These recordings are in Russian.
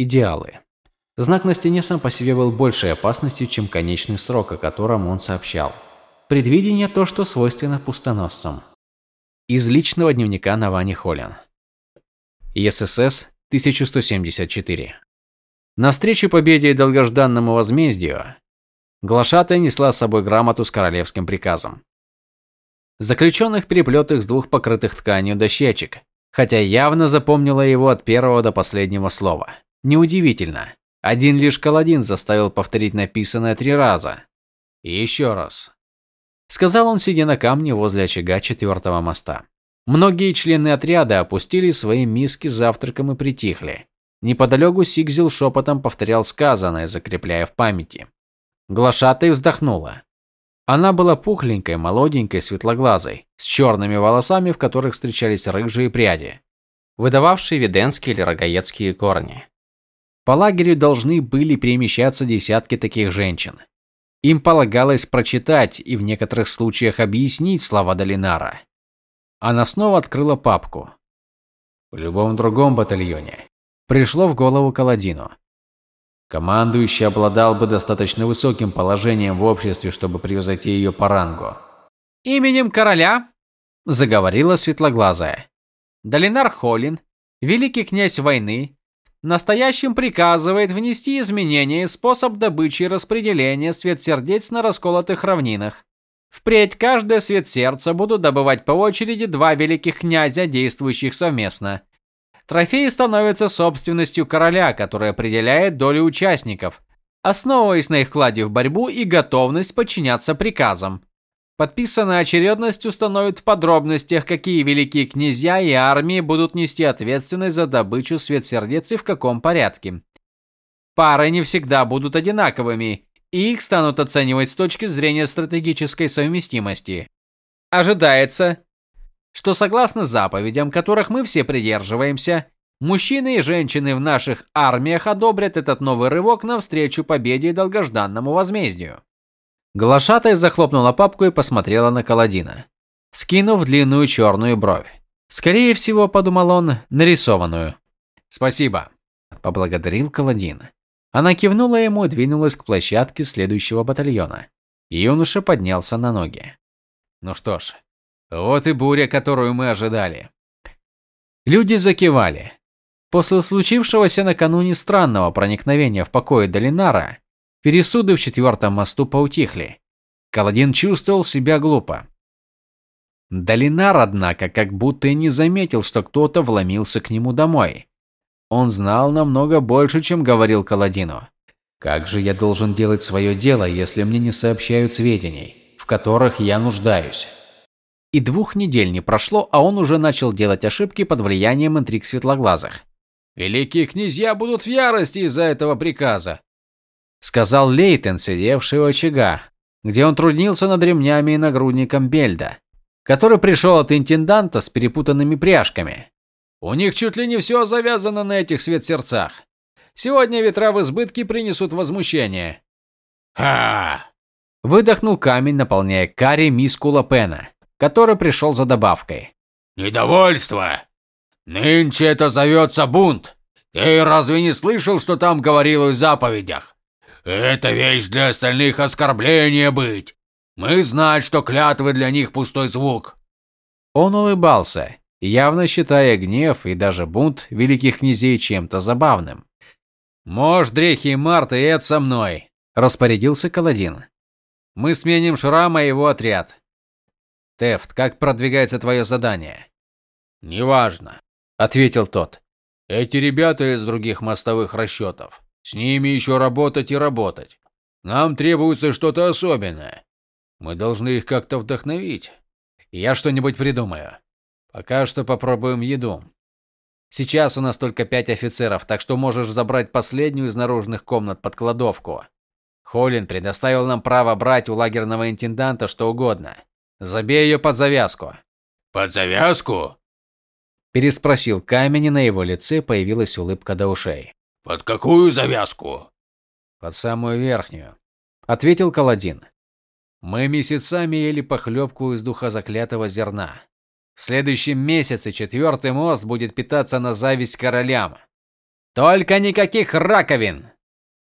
Идеалы. Знак на стене сам по себе был большей опасностью, чем конечный срок, о котором он сообщал. Предвидение – то, что свойственно пустоносцам. Из личного дневника Навани Холлен. ЕСС 1174. На встречу победе и долгожданному возмездию Глашатая несла с собой грамоту с королевским приказом. Заключенных переплетых с двух покрытых тканью дощечек, хотя явно запомнила его от первого до последнего слова. Неудивительно. Один лишь Каладин заставил повторить написанное три раза. И еще раз. Сказал он, сидя на камне возле очага четвертого моста. Многие члены отряда опустили свои миски с завтраком и притихли. Неподалеку Сигзил шепотом повторял сказанное, закрепляя в памяти. Глашатай вздохнула. Она была пухленькой, молоденькой, светлоглазой, с черными волосами, в которых встречались рыжие пряди, выдававшие веденские или рогаецкие корни. По лагерю должны были перемещаться десятки таких женщин. Им полагалось прочитать и в некоторых случаях объяснить слова Долинара. Она снова открыла папку. В любом другом батальоне пришло в голову Каладину. Командующий обладал бы достаточно высоким положением в обществе, чтобы превзойти ее по рангу. «Именем короля», – заговорила светлоглазая. «Долинар Холин, великий князь войны, настоящим приказывает внести изменения в способ добычи и распределения светсердец на расколотых равнинах. Впредь каждое светсердце будут добывать по очереди два великих князя, действующих совместно. Трофеи становятся собственностью короля, который определяет долю участников, основываясь на их вкладе в борьбу и готовность подчиняться приказам. Подписанная очередность установит в подробностях, какие великие князья и армии будут нести ответственность за добычу светсердец и в каком порядке. Пары не всегда будут одинаковыми, и их станут оценивать с точки зрения стратегической совместимости. Ожидается, что согласно заповедям, которых мы все придерживаемся, мужчины и женщины в наших армиях одобрят этот новый рывок навстречу победе и долгожданному возмездию. Глашатай захлопнула папку и посмотрела на Каладина, скинув длинную черную бровь. Скорее всего, подумал он, нарисованную. «Спасибо», – поблагодарил Каладин. Она кивнула ему и двинулась к площадке следующего батальона. Юноша поднялся на ноги. «Ну что ж, вот и буря, которую мы ожидали. Люди закивали. После случившегося накануне странного проникновения в покои Долинара, пересуды в четвертом мосту поутихли. Каладин чувствовал себя глупо. Долинар, однако, как будто и не заметил, что кто-то вломился к нему домой. Он знал намного больше, чем говорил Каладину. Как же я должен делать свое дело, если мне не сообщают сведений, в которых я нуждаюсь? И двух недель не прошло, а он уже начал делать ошибки под влиянием интриг светлоглазых. «Великие князья будут в ярости из-за этого приказа», — сказал Лейтен, сидевший у очага, где он труднился над ремнями и нагрудником Бельда, который пришел от интенданта с перепутанными пряжками. «У них чуть ли не все завязано на этих светсерцах. Сегодня ветра в избытке принесут возмущение». «Ха!» – выдохнул камень, наполняя карри миску Лапена который пришел за добавкой. «Недовольство! Нынче это зовется бунт. Ты разве не слышал, что там говорилось в заповедях? Это вещь для остальных оскорбление быть. Мы знаем, что клятвы для них пустой звук». Он улыбался, явно считая гнев и даже бунт великих князей чем-то забавным. «Можешь, Дрехи и Марта, и это со мной», – распорядился Каладин. «Мы сменим Шрама и его отряд. Тефт, как продвигается твое задание? Неважно, ответил тот. Эти ребята из других мостовых расчетов. С ними еще работать и работать. Нам требуется что-то особенное. Мы должны их как-то вдохновить. Я что-нибудь придумаю. Пока что попробуем еду. Сейчас у нас только пять офицеров, так что можешь забрать последнюю из наружных комнат под кладовку. Холин предоставил нам право брать у лагерного интенданта что угодно. Забей ее под завязку. Под завязку? Переспросил камень, и на его лице появилась улыбка до ушей. Под какую завязку? Под самую верхнюю, ответил Каладин. Мы месяцами ели похлебку из духа заклятого зерна. В следующем месяце четвертый мост будет питаться на зависть королям. Только никаких раковин,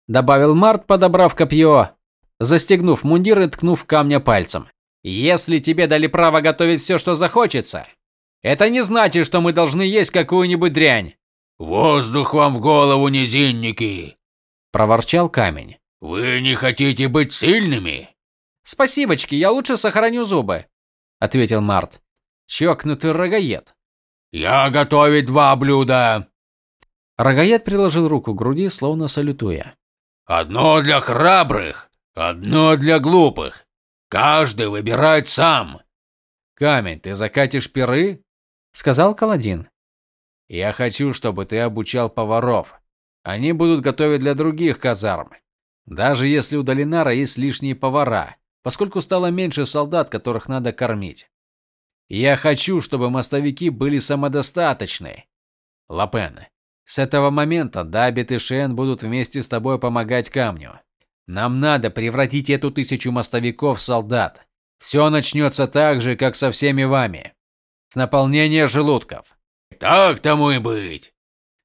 добавил Март, подобрав копье, застегнув мундир и ткнув камня пальцем. Если тебе дали право готовить все, что захочется, это не значит, что мы должны есть какую-нибудь дрянь. Воздух вам в голову, низинники, проворчал камень. Вы не хотите быть сильными? Спасибочки, я лучше сохраню зубы, ответил Март. Чокнутый рогаед. Я готовить два блюда. Рогаед приложил руку к груди, словно салютуя. Одно для храбрых, одно для глупых. Каждый выбирает сам. Камень, ты закатишь пиры? сказал Каладин. Я хочу, чтобы ты обучал поваров. Они будут готовить для других казарм. Даже если у Долинара есть лишние повара, поскольку стало меньше солдат, которых надо кормить. Я хочу, чтобы мостовики были самодостаточны. Лапен, с этого момента Дабит и Шен будут вместе с тобой помогать камню. Нам надо превратить эту тысячу мостовиков в солдат. Все начнется так же, как со всеми вами. С наполнения желудков. Так тому и быть.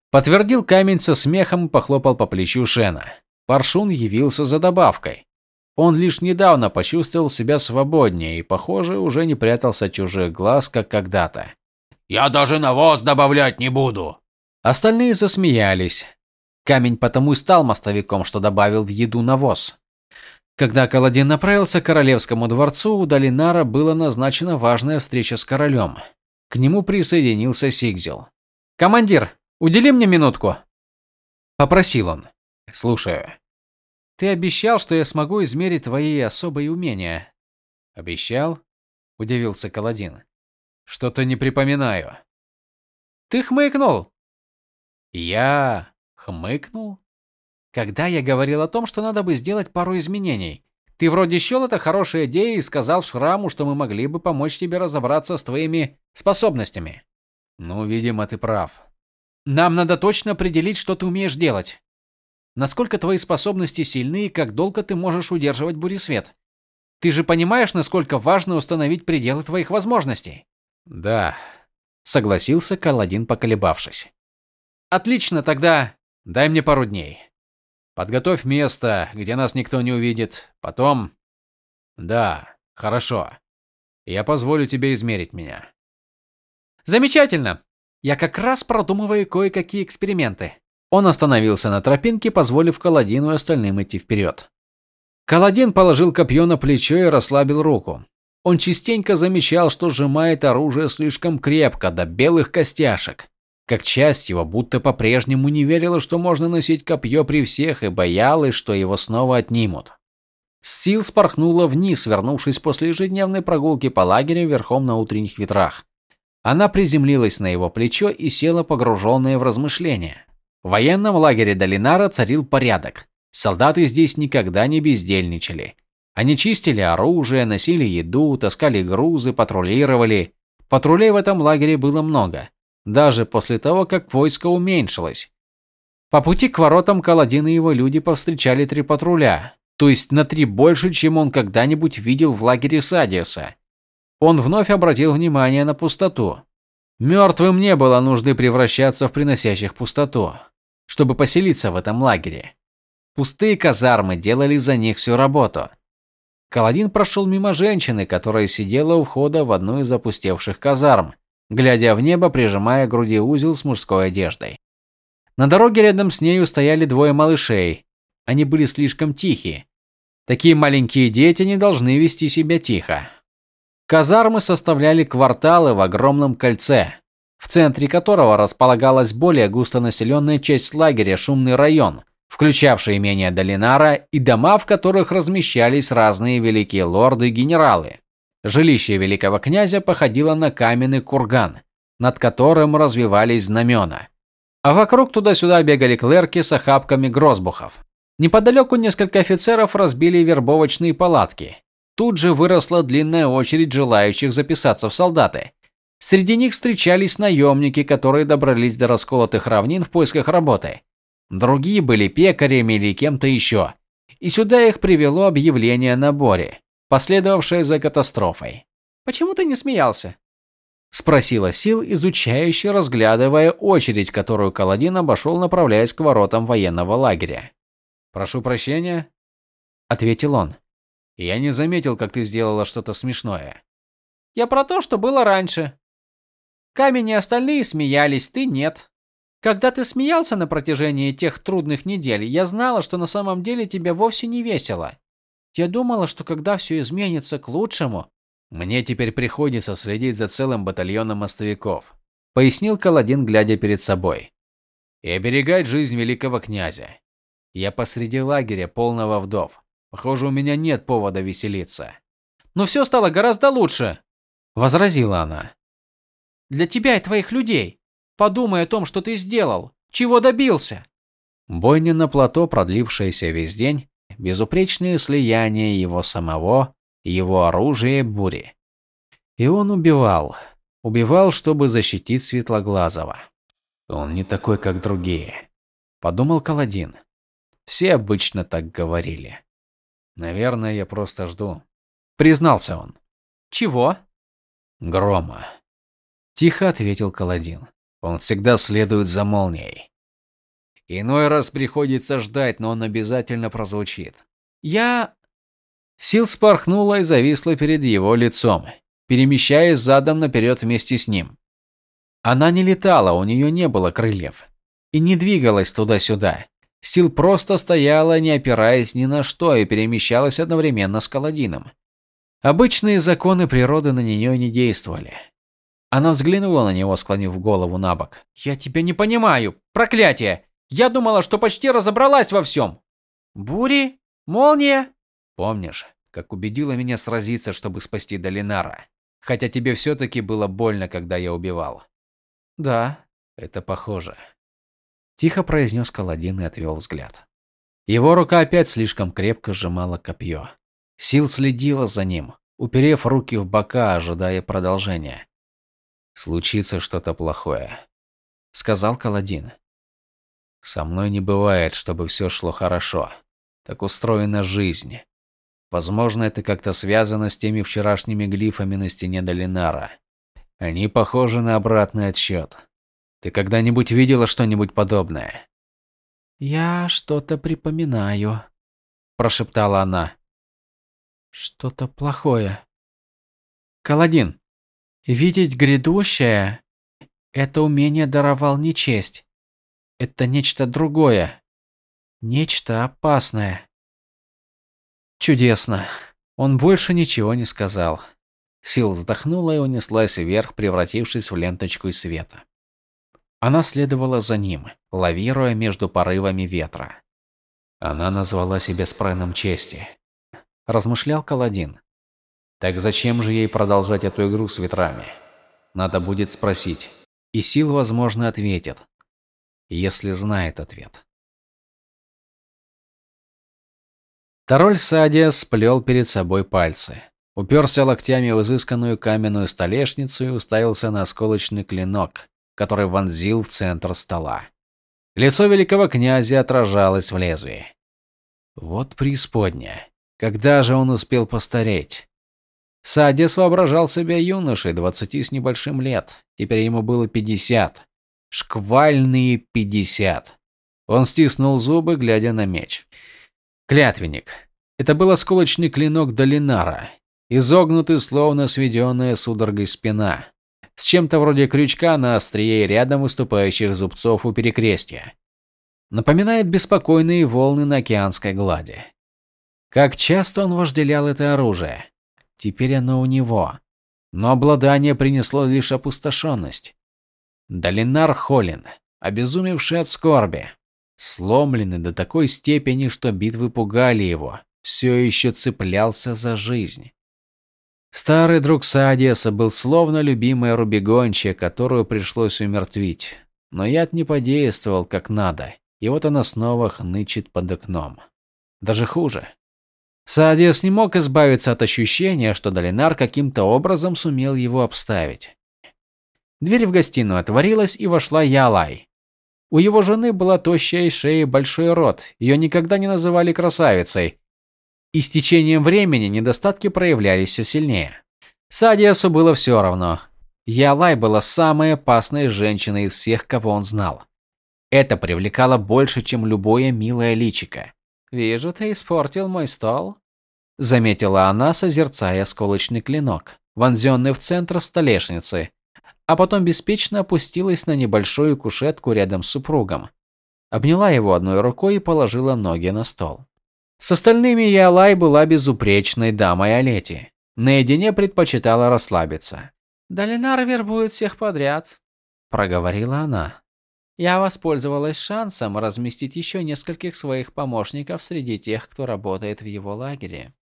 Подтвердил камень со смехом и похлопал по плечу Шена. Паршун явился за добавкой. Он лишь недавно почувствовал себя свободнее и, похоже, уже не прятался от чужих глаз, как когда-то. «Я даже навоз добавлять не буду!» Остальные засмеялись. Камень потому и стал мостовиком, что добавил в еду навоз. Когда Каладин направился к королевскому дворцу, у Долинара была назначена важная встреча с королем. К нему присоединился Сигзел. «Командир, удели мне минутку!» Попросил он. «Слушаю». «Ты обещал, что я смогу измерить твои особые умения». «Обещал?» – удивился Каладин. «Что-то не припоминаю». «Ты хмыкнул!» «Я хмыкнул?» «Когда я говорил о том, что надо бы сделать пару изменений. Ты вроде счел это хорошей идеей и сказал Шраму, что мы могли бы помочь тебе разобраться с твоими способностями». «Ну, видимо, ты прав». «Нам надо точно определить, что ты умеешь делать. Насколько твои способности сильны и как долго ты можешь удерживать буресвет. Ты же понимаешь, насколько важно установить пределы твоих возможностей? Да, согласился Каладин, поколебавшись. Отлично, тогда дай мне пару дней. Подготовь место, где нас никто не увидит. Потом Да, хорошо. Я позволю тебе измерить меня. Замечательно. Я как раз продумываю кое-какие эксперименты. Он остановился на тропинке, позволив Каладину и остальным идти вперед. Каладин положил копье на плечо и расслабил руку. Он частенько замечал, что сжимает оружие слишком крепко, до белых костяшек. Как часть его будто по-прежнему не верила, что можно носить копье при всех, и боялась, что его снова отнимут. Сил спорхнула вниз, вернувшись после ежедневной прогулки по лагерю верхом на утренних ветрах. Она приземлилась на его плечо и села погруженная в размышления. В военном лагере Долинара царил порядок. Солдаты здесь никогда не бездельничали. Они чистили оружие, носили еду, таскали грузы, патрулировали. Патрулей в этом лагере было много, даже после того, как войско уменьшилось. По пути к воротам Каладин и его люди повстречали три патруля, то есть на три больше, чем он когда-нибудь видел в лагере Садиуса. Он вновь обратил внимание на пустоту. Мертвым не было нужды превращаться в приносящих пустоту, чтобы поселиться в этом лагере. Пустые казармы делали за них всю работу. Каладин прошел мимо женщины, которая сидела у входа в одну из опустевших казарм, глядя в небо, прижимая к груди узел с мужской одеждой. На дороге рядом с нею стояли двое малышей. Они были слишком тихие. Такие маленькие дети не должны вести себя тихо. Казармы составляли кварталы в огромном кольце, в центре которого располагалась более густонаселенная часть лагеря Шумный район, включавший имение Долинара и дома, в которых размещались разные великие лорды и генералы. Жилище великого князя походило на каменный курган, над которым развивались знамена. А вокруг туда-сюда бегали клерки с охапками грозбухов. Неподалеку несколько офицеров разбили вербовочные палатки, Тут же выросла длинная очередь желающих записаться в солдаты. Среди них встречались наемники, которые добрались до расколотых равнин в поисках работы. Другие были пекарями или кем-то еще. И сюда их привело объявление о наборе, последовавшее за катастрофой. Почему ты не смеялся? Спросила Сил, изучающе разглядывая очередь, которую Каладин обошел, направляясь к воротам военного лагеря. «Прошу прощения», — ответил он. «Я не заметил, как ты сделала что-то смешное». «Я про то, что было раньше. Камень и остальные смеялись, ты нет. Когда ты смеялся на протяжении тех трудных недель, я знала, что на самом деле тебе вовсе не весело. Я думала, что когда все изменится к лучшему, мне теперь приходится следить за целым батальоном мостовиков, пояснил Каладин, глядя перед собой. И оберегать жизнь великого князя. Я посреди лагеря, полного вдов. Похоже, у меня нет повода веселиться. Но все стало гораздо лучше, возразила она. Для тебя и твоих людей. Подумай о том, что ты сделал, чего добился. Бойня на плато, продлившаяся весь день, безупречное слияние его самого его оружие бури. И он убивал. Убивал, чтобы защитить Светлоглазого. Он не такой, как другие. Подумал Каладин. Все обычно так говорили. Наверное, я просто жду. Признался он. Чего? Грома. Тихо ответил Каладин. Он всегда следует за молнией. Иной раз приходится ждать, но он обязательно прозвучит. Я... Сил спорхнула и зависла перед его лицом, перемещаясь задом наперед вместе с ним. Она не летала, у нее не было крыльев. И не двигалась туда-сюда. Сил просто стояла, не опираясь ни на что, и перемещалась одновременно с Каладином. Обычные законы природы на нее не действовали. Она взглянула на него, склонив голову на бок. «Я тебя не понимаю! Проклятие! Я думала, что почти разобралась во всем!» «Бури? Молния?» Помнишь, как убедила меня сразиться, чтобы спасти Долинара? Хотя тебе все-таки было больно, когда я убивал. Да, это похоже. Тихо произнес Каладин и отвел взгляд. Его рука опять слишком крепко сжимала копье. Сил следила за ним, уперев руки в бока, ожидая продолжения. «Случится что-то плохое», — сказал Каладин. «Со мной не бывает, чтобы все шло хорошо. Так устроена жизнь. Возможно, это как-то связано с теми вчерашними глифами на стене Долинара. Они похожи на обратный отсчет. Ты когда-нибудь видела что-нибудь подобное? Я что-то припоминаю, прошептала она. Что-то плохое. Каладин, видеть грядущее это умение даровал не честь. Это нечто другое. Нечто опасное. Чудесно. Он больше ничего не сказал. Сил вздохнула и унеслась вверх, превратившись в ленточку из света. Она следовала за ним, лавируя между порывами ветра. Она назвала себя спреном чести. Размышлял Каладин. Так зачем же ей продолжать эту игру с ветрами? Надо будет спросить. И Сил, возможно, ответит. Если знает ответ. Тароль Садия сплел перед собой пальцы. Уперся локтями в изысканную каменную столешницу и уставился на осколочный клинок, который вонзил в центр стола. Лицо великого князя отражалось в лезвии. Вот преисподня. Когда же он успел постареть? Садис воображал себя юношей, двадцати с небольшим лет. Теперь ему было пятьдесят. Шквальные пятьдесят. Он стиснул зубы, глядя на меч. Клятвенник. Это был осколочный клинок Долинара, изогнутый, словно сведенная судорогой спина, с чем-то вроде крючка на острие рядом выступающих зубцов у перекрестия. Напоминает беспокойные волны на океанской глади. Как часто он вожделял это оружие. Теперь оно у него. Но обладание принесло лишь опустошенность. Долинар Холин, обезумевший от скорби, сломленный до такой степени, что битвы пугали его, все еще цеплялся за жизнь. Старый друг Садиаса был словно любимая рубегончая, которую пришлось умертвить. Но яд не подействовал как надо, и вот она снова хнычет под окном. Даже хуже. Садиас не мог избавиться от ощущения, что Долинар каким-то образом сумел его обставить. Дверь в гостиную отворилась, и вошла Ялай. У его жены была тощая шея и большой рот, ее никогда не называли красавицей. И с течением времени недостатки проявлялись все сильнее. Садиасу было все равно. Ялай была самой опасной женщиной из всех, кого он знал. Это привлекало больше, чем любое милое личико. «Вижу, ты испортил мой стол», – заметила она, созерцая осколочный клинок, вонзенный в центр столешницы, а потом беспечно опустилась на небольшую кушетку рядом с супругом. Обняла его одной рукой и положила ноги на стол. С остальными Ялай была безупречной дамой Олети. Наедине предпочитала расслабиться. «Долинар вербует всех подряд», – проговорила она. «Я воспользовалась шансом разместить еще нескольких своих помощников среди тех, кто работает в его лагере».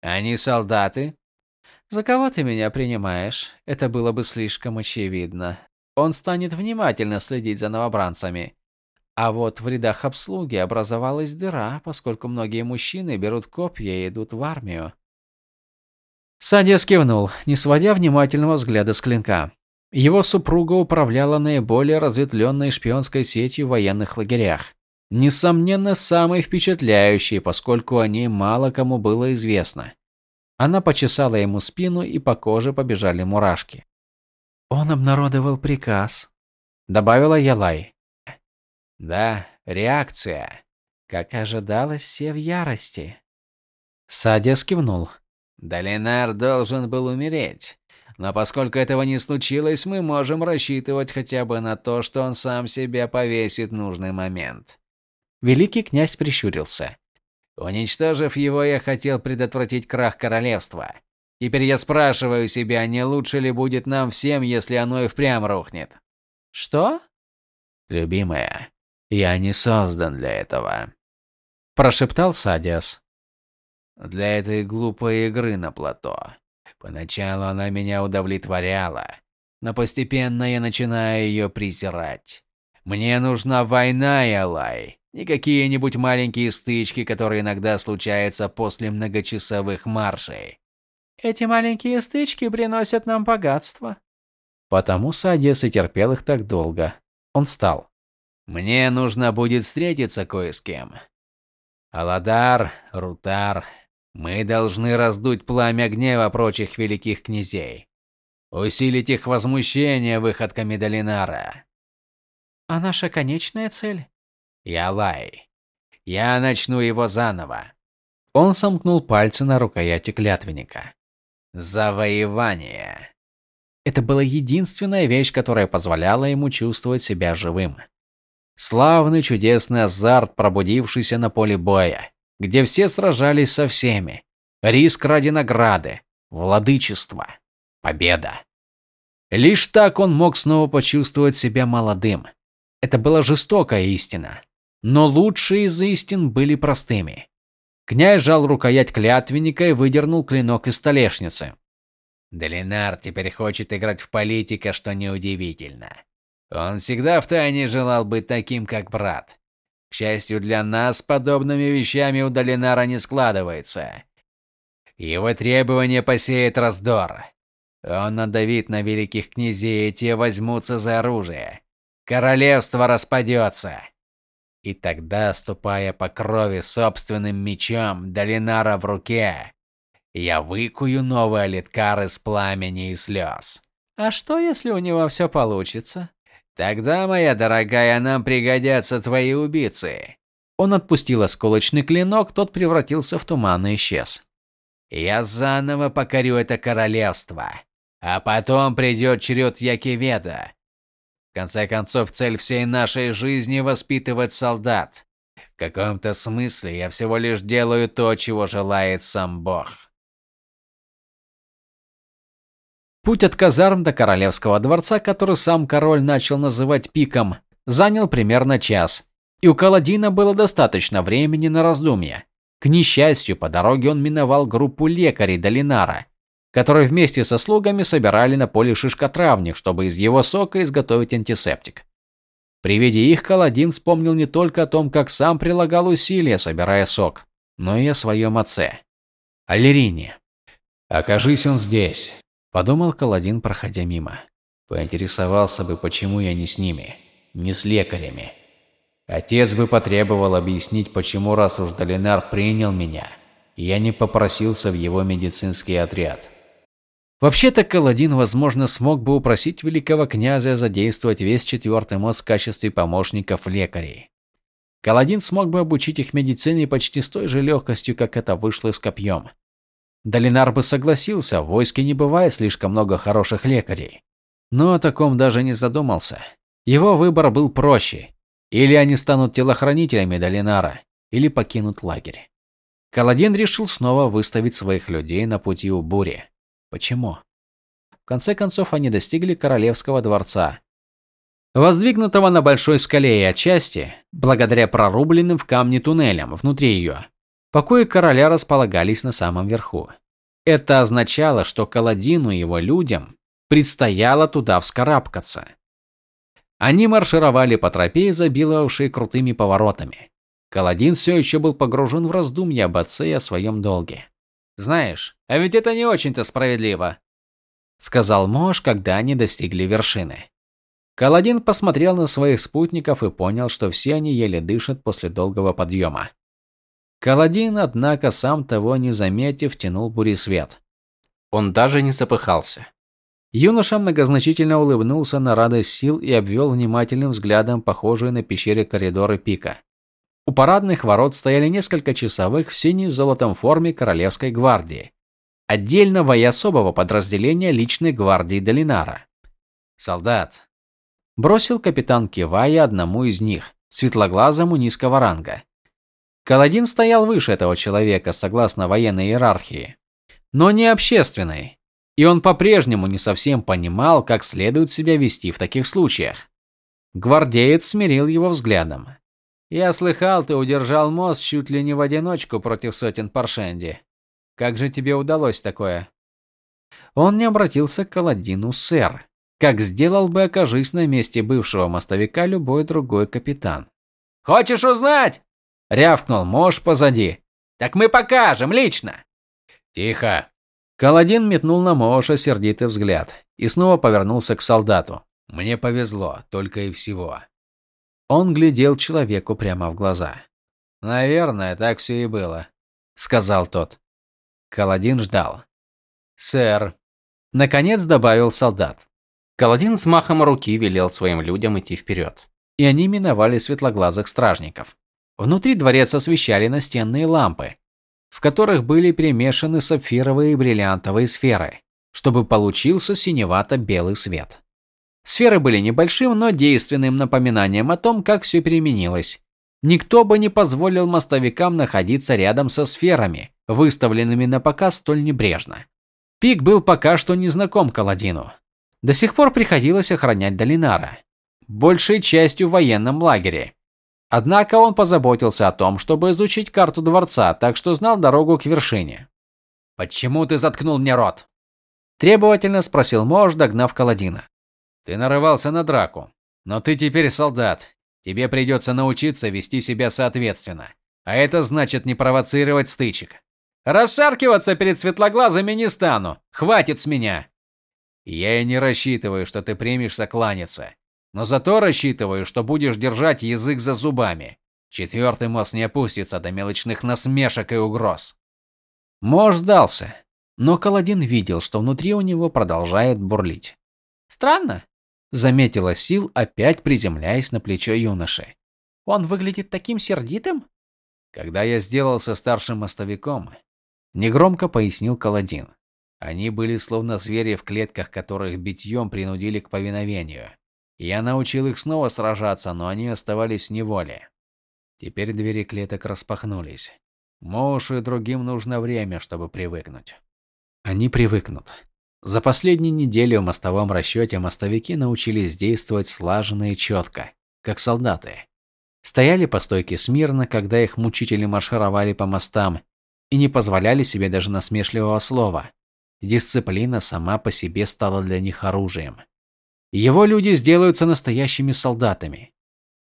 «Они солдаты?» «За кого ты меня принимаешь? Это было бы слишком очевидно. Он станет внимательно следить за новобранцами. А вот в рядах обслуги образовалась дыра, поскольку многие мужчины берут копья и идут в армию. Садия кивнул, не сводя внимательного взгляда с клинка. Его супруга управляла наиболее разветвленной шпионской сетью в военных лагерях. Несомненно, самой впечатляющей, поскольку о ней мало кому было известно. Она почесала ему спину, и по коже побежали мурашки. «Он обнародовал приказ», — добавила Ялай. Да, реакция. Как ожидалось, все в ярости. Садя скивнул. Долинар должен был умереть. Но поскольку этого не случилось, мы можем рассчитывать хотя бы на то, что он сам себя повесит в нужный момент. Великий князь прищурился. Уничтожив его, я хотел предотвратить крах королевства. Теперь я спрашиваю себя, не лучше ли будет нам всем, если оно и впрямь рухнет? Что? Любимая, я не создан для этого. Прошептал Садиас. Для этой глупой игры на плато. Поначалу она меня удовлетворяла, но постепенно я начинаю ее презирать. Мне нужна война, Ялай, не какие-нибудь маленькие стычки, которые иногда случаются после многочасовых маршей. Эти маленькие стычки приносят нам богатство. Потому Садиас и терпел их так долго. Он встал. Мне нужно будет встретиться кое с кем. Аладар, Рутар, мы должны раздуть пламя гнева прочих великих князей. Усилить их возмущение выходками Долинара. А наша конечная цель? Ялай. Я начну его заново. Он сомкнул пальцы на рукояти клятвенника. Завоевание. Это была единственная вещь, которая позволяла ему чувствовать себя живым. Славный чудесный азарт, пробудившийся на поле боя, где все сражались со всеми. Риск ради награды, владычество, победа. Лишь так он мог снова почувствовать себя молодым. Это была жестокая истина. Но лучшие из истин были простыми. Князь жал рукоять клятвенника и выдернул клинок из столешницы. Долинар теперь хочет играть в политика, что неудивительно. Он всегда втайне желал быть таким, как брат. К счастью для нас, подобными вещами у Долинара не складывается. Его требование посеет раздор. Он надавит на великих князей, и те возьмутся за оружие. Королевство распадется. И тогда, ступая по крови собственным мечом Долинара в руке, я выкую новый Алиткар из пламени и слез. А что, если у него все получится? Тогда, моя дорогая, нам пригодятся твои убийцы. Он отпустил осколочный клинок, тот превратился в туман и исчез. Я заново покорю это королевство. А потом придет черед Якиведа. В конце концов, цель всей нашей жизни – воспитывать солдат. В каком-то смысле я всего лишь делаю то, чего желает сам Бог. Путь от казарм до королевского дворца, который сам король начал называть пиком, занял примерно час, и у Каладина было достаточно времени на раздумья. К несчастью, по дороге он миновал группу лекарей Долинара, которые вместе со слугами собирали на поле шишкотравник, чтобы из его сока изготовить антисептик. При виде их Каладин вспомнил не только о том, как сам прилагал усилия, собирая сок, но и о своем отце. Аллерине. Окажись он здесь, Подумал Каладин, проходя мимо. Поинтересовался бы, почему я не с ними, не с лекарями. Отец бы потребовал объяснить, почему раз уж Долинар принял меня, я не попросился в его медицинский отряд. Вообще-то Каладин, возможно, смог бы упросить великого князя задействовать весь четвертый мост в качестве помощников лекарей. Каладин смог бы обучить их медицине почти с той же легкостью, как это вышло с копьем. Долинар бы согласился, в войске не бывает слишком много хороших лекарей. Но о таком даже не задумался. Его выбор был проще. Или они станут телохранителями Долинара, или покинут лагерь. Каладин решил снова выставить своих людей на пути у бури. Почему? В конце концов, они достигли королевского дворца. Воздвигнутого на большой скале и отчасти, благодаря прорубленным в камне туннелям внутри ее, покои короля располагались на самом верху. Это означало, что Каладину и его людям предстояло туда вскарабкаться. Они маршировали по тропе, изобиловавшей крутыми поворотами. Каладин все еще был погружен в раздумья об отце и о своем долге. «Знаешь, а ведь это не очень-то справедливо», — сказал Мош, когда они достигли вершины. Каладин посмотрел на своих спутников и понял, что все они еле дышат после долгого подъема. Каладин, однако, сам того не заметив, тянул буресвет. Он даже не запыхался. Юноша многозначительно улыбнулся на радость сил и обвел внимательным взглядом похожие на пещеры коридоры пика. У парадных ворот стояли несколько часовых в синей золотом форме Королевской гвардии, отдельного и особого подразделения личной гвардии Долинара. «Солдат!» – бросил капитан Кивая одному из них, светлоглазому низкого ранга. Каладин стоял выше этого человека, согласно военной иерархии, но не общественной, и он по-прежнему не совсем понимал, как следует себя вести в таких случаях. Гвардеец смирил его взглядом. Я слыхал, ты удержал мост чуть ли не в одиночку против сотен Паршенди. Как же тебе удалось такое? Он не обратился к Каладину, сэр, как сделал бы, окажись на месте бывшего мостовика любой другой капитан. Хочешь узнать? рявкнул Мош позади. Так мы покажем лично. Тихо. Каладин метнул на Моша сердитый взгляд и снова повернулся к солдату. Мне повезло, только и всего. Он глядел человеку прямо в глаза. «Наверное, так все и было», — сказал тот. Каладин ждал. «Сэр», — наконец добавил солдат. Каладин с махом руки велел своим людям идти вперед. И они миновали светлоглазых стражников. Внутри дворец освещали настенные лампы, в которых были перемешаны сапфировые и бриллиантовые сферы, чтобы получился синевато-белый свет. Сферы были небольшим, но действенным напоминанием о том, как все переменилось. Никто бы не позволил мостовикам находиться рядом со сферами, выставленными на показ столь небрежно. Пик был пока что не знаком Каладину. До сих пор приходилось охранять Долинара, большей частью в военном лагере. Однако он позаботился о том, чтобы изучить карту дворца, так что знал дорогу к вершине. «Почему ты заткнул мне рот?» Требовательно спросил Мож, догнав Каладина. Ты нарывался на драку. Но ты теперь солдат. Тебе придется научиться вести себя соответственно. А это значит не провоцировать стычек. Расшаркиваться перед светлоглазыми не стану. Хватит с меня. Я и не рассчитываю, что ты примешься кланяться. Но зато рассчитываю, что будешь держать язык за зубами. Четвертый мост не опустится до мелочных насмешек и угроз. Мож сдался, но Каладин видел, что внутри у него продолжает бурлить. Странно, заметила Сил, опять приземляясь на плечо юноши. Он выглядит таким сердитым? Когда я сделался старшим мостовиком, негромко пояснил Каладин. Они были словно звери в клетках, которых битьем принудили к повиновению. Я научил их снова сражаться, но они оставались в неволе. Теперь двери клеток распахнулись. Моушу и другим нужно время, чтобы привыкнуть. Они привыкнут. За последние недели в мостовом расчете мостовики научились действовать слаженно и четко, как солдаты. Стояли по стойке смирно, когда их мучители маршировали по мостам, и не позволяли себе даже насмешливого слова. Дисциплина сама по себе стала для них оружием. Его люди сделаются настоящими солдатами.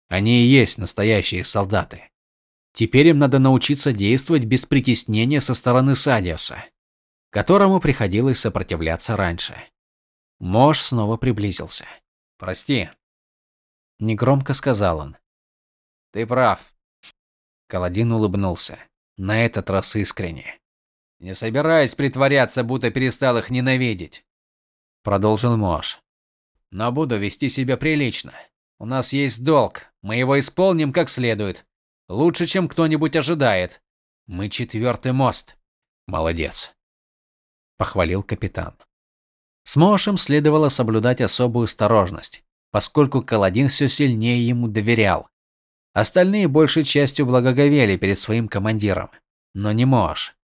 Они и есть настоящие солдаты. Теперь им надо научиться действовать без притеснения со стороны Садиаса которому приходилось сопротивляться раньше. Мош снова приблизился. «Прости», – негромко сказал он. «Ты прав». Каладин улыбнулся, на этот раз искренне. Не собираюсь притворяться, будто перестал их ненавидеть. Продолжил Мош. Но буду вести себя прилично. У нас есть долг, мы его исполним как следует. Лучше, чем кто-нибудь ожидает. Мы четвертый мост. Молодец. Похвалил капитан. С Мошем следовало соблюдать особую осторожность, поскольку Каладин все сильнее ему доверял. Остальные большей частью благоговели перед своим командиром, но не Мош,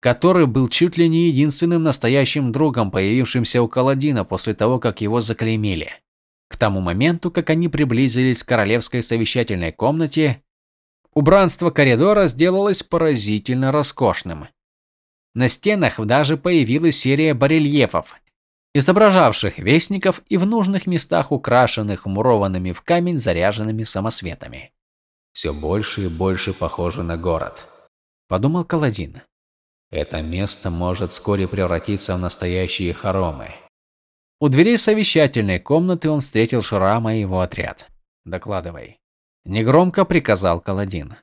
который был чуть ли не единственным настоящим другом, появившимся у Каладина после того, как его заклеймили. К тому моменту, как они приблизились к королевской совещательной комнате, убранство коридора сделалось поразительно роскошным. На стенах даже появилась серия барельефов, изображавших вестников и в нужных местах украшенных мурованными в камень заряженными самосветами. «Все больше и больше похоже на город», – подумал Каладин. «Это место может вскоре превратиться в настоящие хоромы». У дверей совещательной комнаты он встретил Шрама и его отряд. «Докладывай». Негромко приказал Каладин.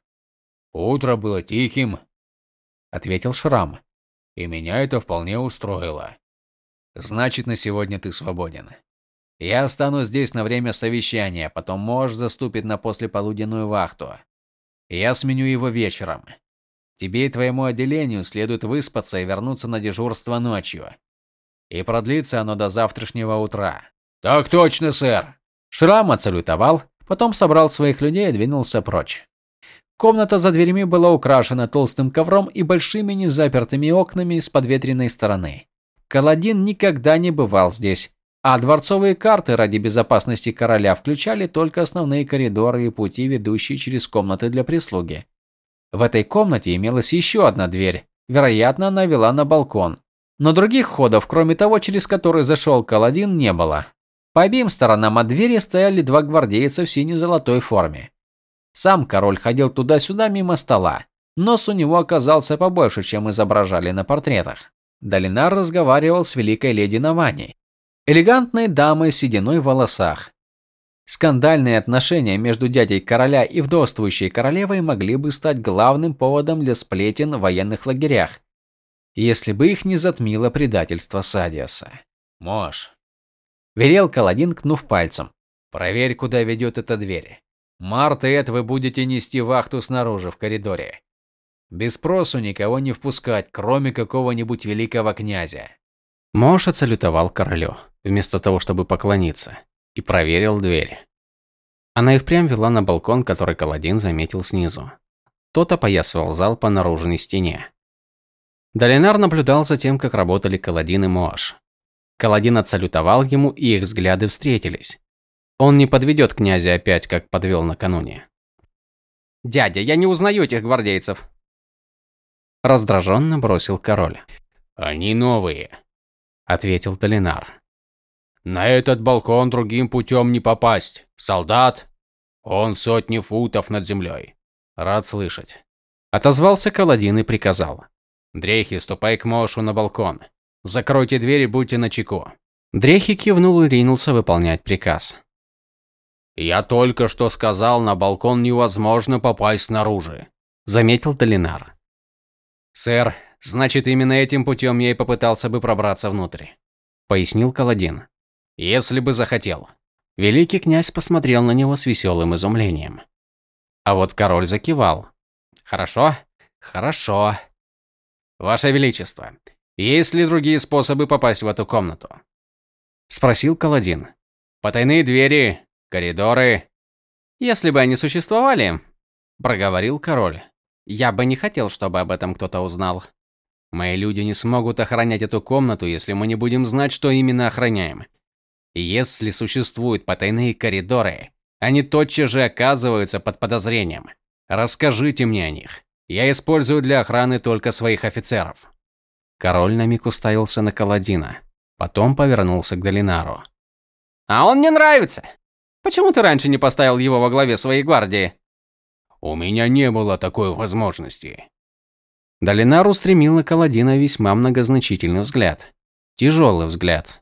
«Утро было тихим», – ответил Шрам. «И меня это вполне устроило». «Значит, на сегодня ты свободен. Я останусь здесь на время совещания, потом Мож заступит на послеполуденную вахту. Я сменю его вечером. Тебе и твоему отделению следует выспаться и вернуться на дежурство ночью. И продлится оно до завтрашнего утра. Так точно, сэр. Шрам отсалютовал, потом собрал своих людей и двинулся прочь. Комната за дверями была украшена толстым ковром и большими незапертыми окнами с подветренной стороны. Каладин никогда не бывал здесь, а дворцовые карты ради безопасности короля включали только основные коридоры и пути, ведущие через комнаты для прислуги. В этой комнате имелась еще одна дверь. Вероятно, она вела на балкон. Но других ходов, кроме того, через который зашел Каладин, не было. По обеим сторонам от двери стояли два гвардейца в сине-золотой форме. Сам король ходил туда-сюда мимо стола. Нос у него оказался побольше, чем изображали на портретах. Долинар разговаривал с великой леди Навани, элегантной дамой с сединой в волосах. Скандальные отношения между дядей короля и вдовствующей королевой могли бы стать главным поводом для сплетен в военных лагерях, если бы их не затмило предательство Садиаса. «Мож», – велел Каладин, кнув пальцем, – «проверь, куда ведет эта дверь. Март и Эд вы будете нести вахту снаружи в коридоре. Без спросу никого не впускать, кроме какого-нибудь великого князя». Мош отсалютовал королю вместо того, чтобы поклониться, и проверил дверь. Она и впрямь вела на балкон, который Каладин заметил снизу. Тот опоясывал зал по наружной стене. Долинар наблюдал за тем, как работали Каладин и Моаш. Каладин отсалютовал ему, и их взгляды встретились. Он не подведет князя опять, как подвел накануне. «Дядя, я не узнаю этих гвардейцев!» Раздраженно бросил король. «Они новые», — ответил Долинар. На этот балкон другим путем не попасть. Солдат, он сотни футов над землей. Рад слышать. Отозвался Каладин и приказал. Дрехи, ступай к Мошу на балкон. Закройте дверь и будьте начеку. Дрехи кивнул и ринулся выполнять приказ. «Я только что сказал, на балкон невозможно попасть снаружи», – заметил Долинар. «Сэр, значит, именно этим путем я и попытался бы пробраться внутрь», – пояснил Каладин. Если бы захотел. Великий князь посмотрел на него с веселым изумлением. А вот король закивал. Хорошо, хорошо. Ваше величество, есть ли другие способы попасть в эту комнату? спросил Каладин. Потайные двери, коридоры. Если бы они существовали, проговорил король. Я бы не хотел, чтобы об этом кто-то узнал. Мои люди не смогут охранять эту комнату, если мы не будем знать, что именно охраняем. Если существуют потайные коридоры, они тотчас же оказываются под подозрением. Расскажите мне о них. Я использую для охраны только своих офицеров. Король на миг уставился на Каладина, потом повернулся к Долинару. А он мне нравится. Почему ты раньше не поставил его во главе своей гвардии? У меня не было такой возможности. Долинар устремил на Каладина весьма многозначительный взгляд. Тяжелый взгляд,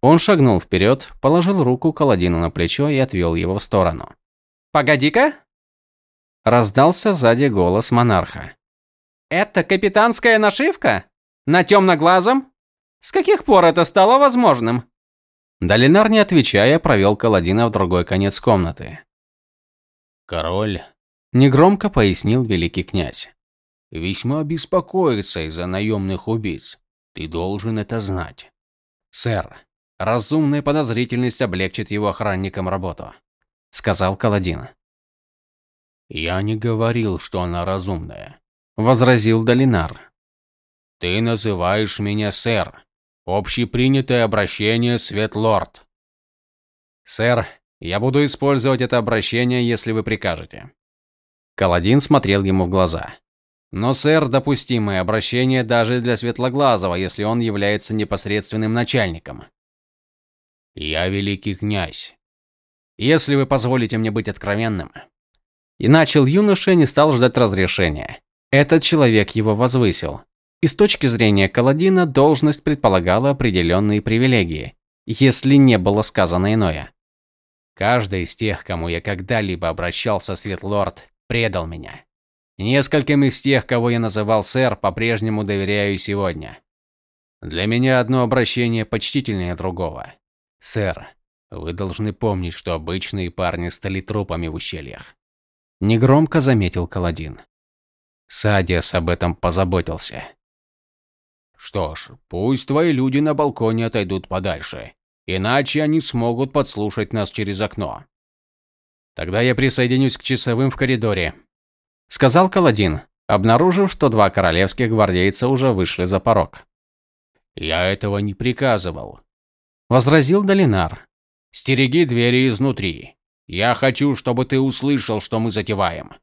он шагнул вперед, положил руку Каладину на плечо и отвел его в сторону. «Погоди-ка!» Раздался сзади голос монарха. «Это капитанская нашивка?» На темноглазом? С каких пор это стало возможным? Долинар, не отвечая, провел Каладина в другой конец комнаты. Король Негромко пояснил великий князь. весьма беспокоится из-за наемных убийц. Ты должен это знать. Сэр, разумная подозрительность облегчит его охранникам работу, сказал Каладин. Я не говорил, что она разумная. Возразил Долинар. Ты называешь меня сэр. Общепринятое обращение Светлорд. Сэр, я буду использовать это обращение, если вы прикажете. Каладин смотрел ему в глаза. Но, сэр, допустимое обращение даже для Светлоглазого, если он является непосредственным начальником. Я великий князь. Если вы позволите мне быть откровенным. И начал юноша не стал ждать разрешения. Этот человек его возвысил. И с точки зрения Каладина должность предполагала определенные привилегии, если не было сказано иное. Каждый из тех, кому я когда-либо обращался, Светлорд, предал меня. Нескольким из тех, кого я называл сэр, по-прежнему доверяю сегодня. Для меня одно обращение почтительнее другого. Сэр, вы должны помнить, что обычные парни стали трупами в ущельях. Негромко заметил Каладин. Садиас об этом позаботился. Что ж, пусть твои люди на балконе отойдут подальше, иначе они смогут подслушать нас через окно. Тогда я присоединюсь к часовым в коридоре, сказал Каладин, обнаружив, что два королевских гвардейца уже вышли за порог. Я этого не приказывал, возразил Долинар. Стереги двери изнутри. Я хочу, чтобы ты услышал, что мы затеваем.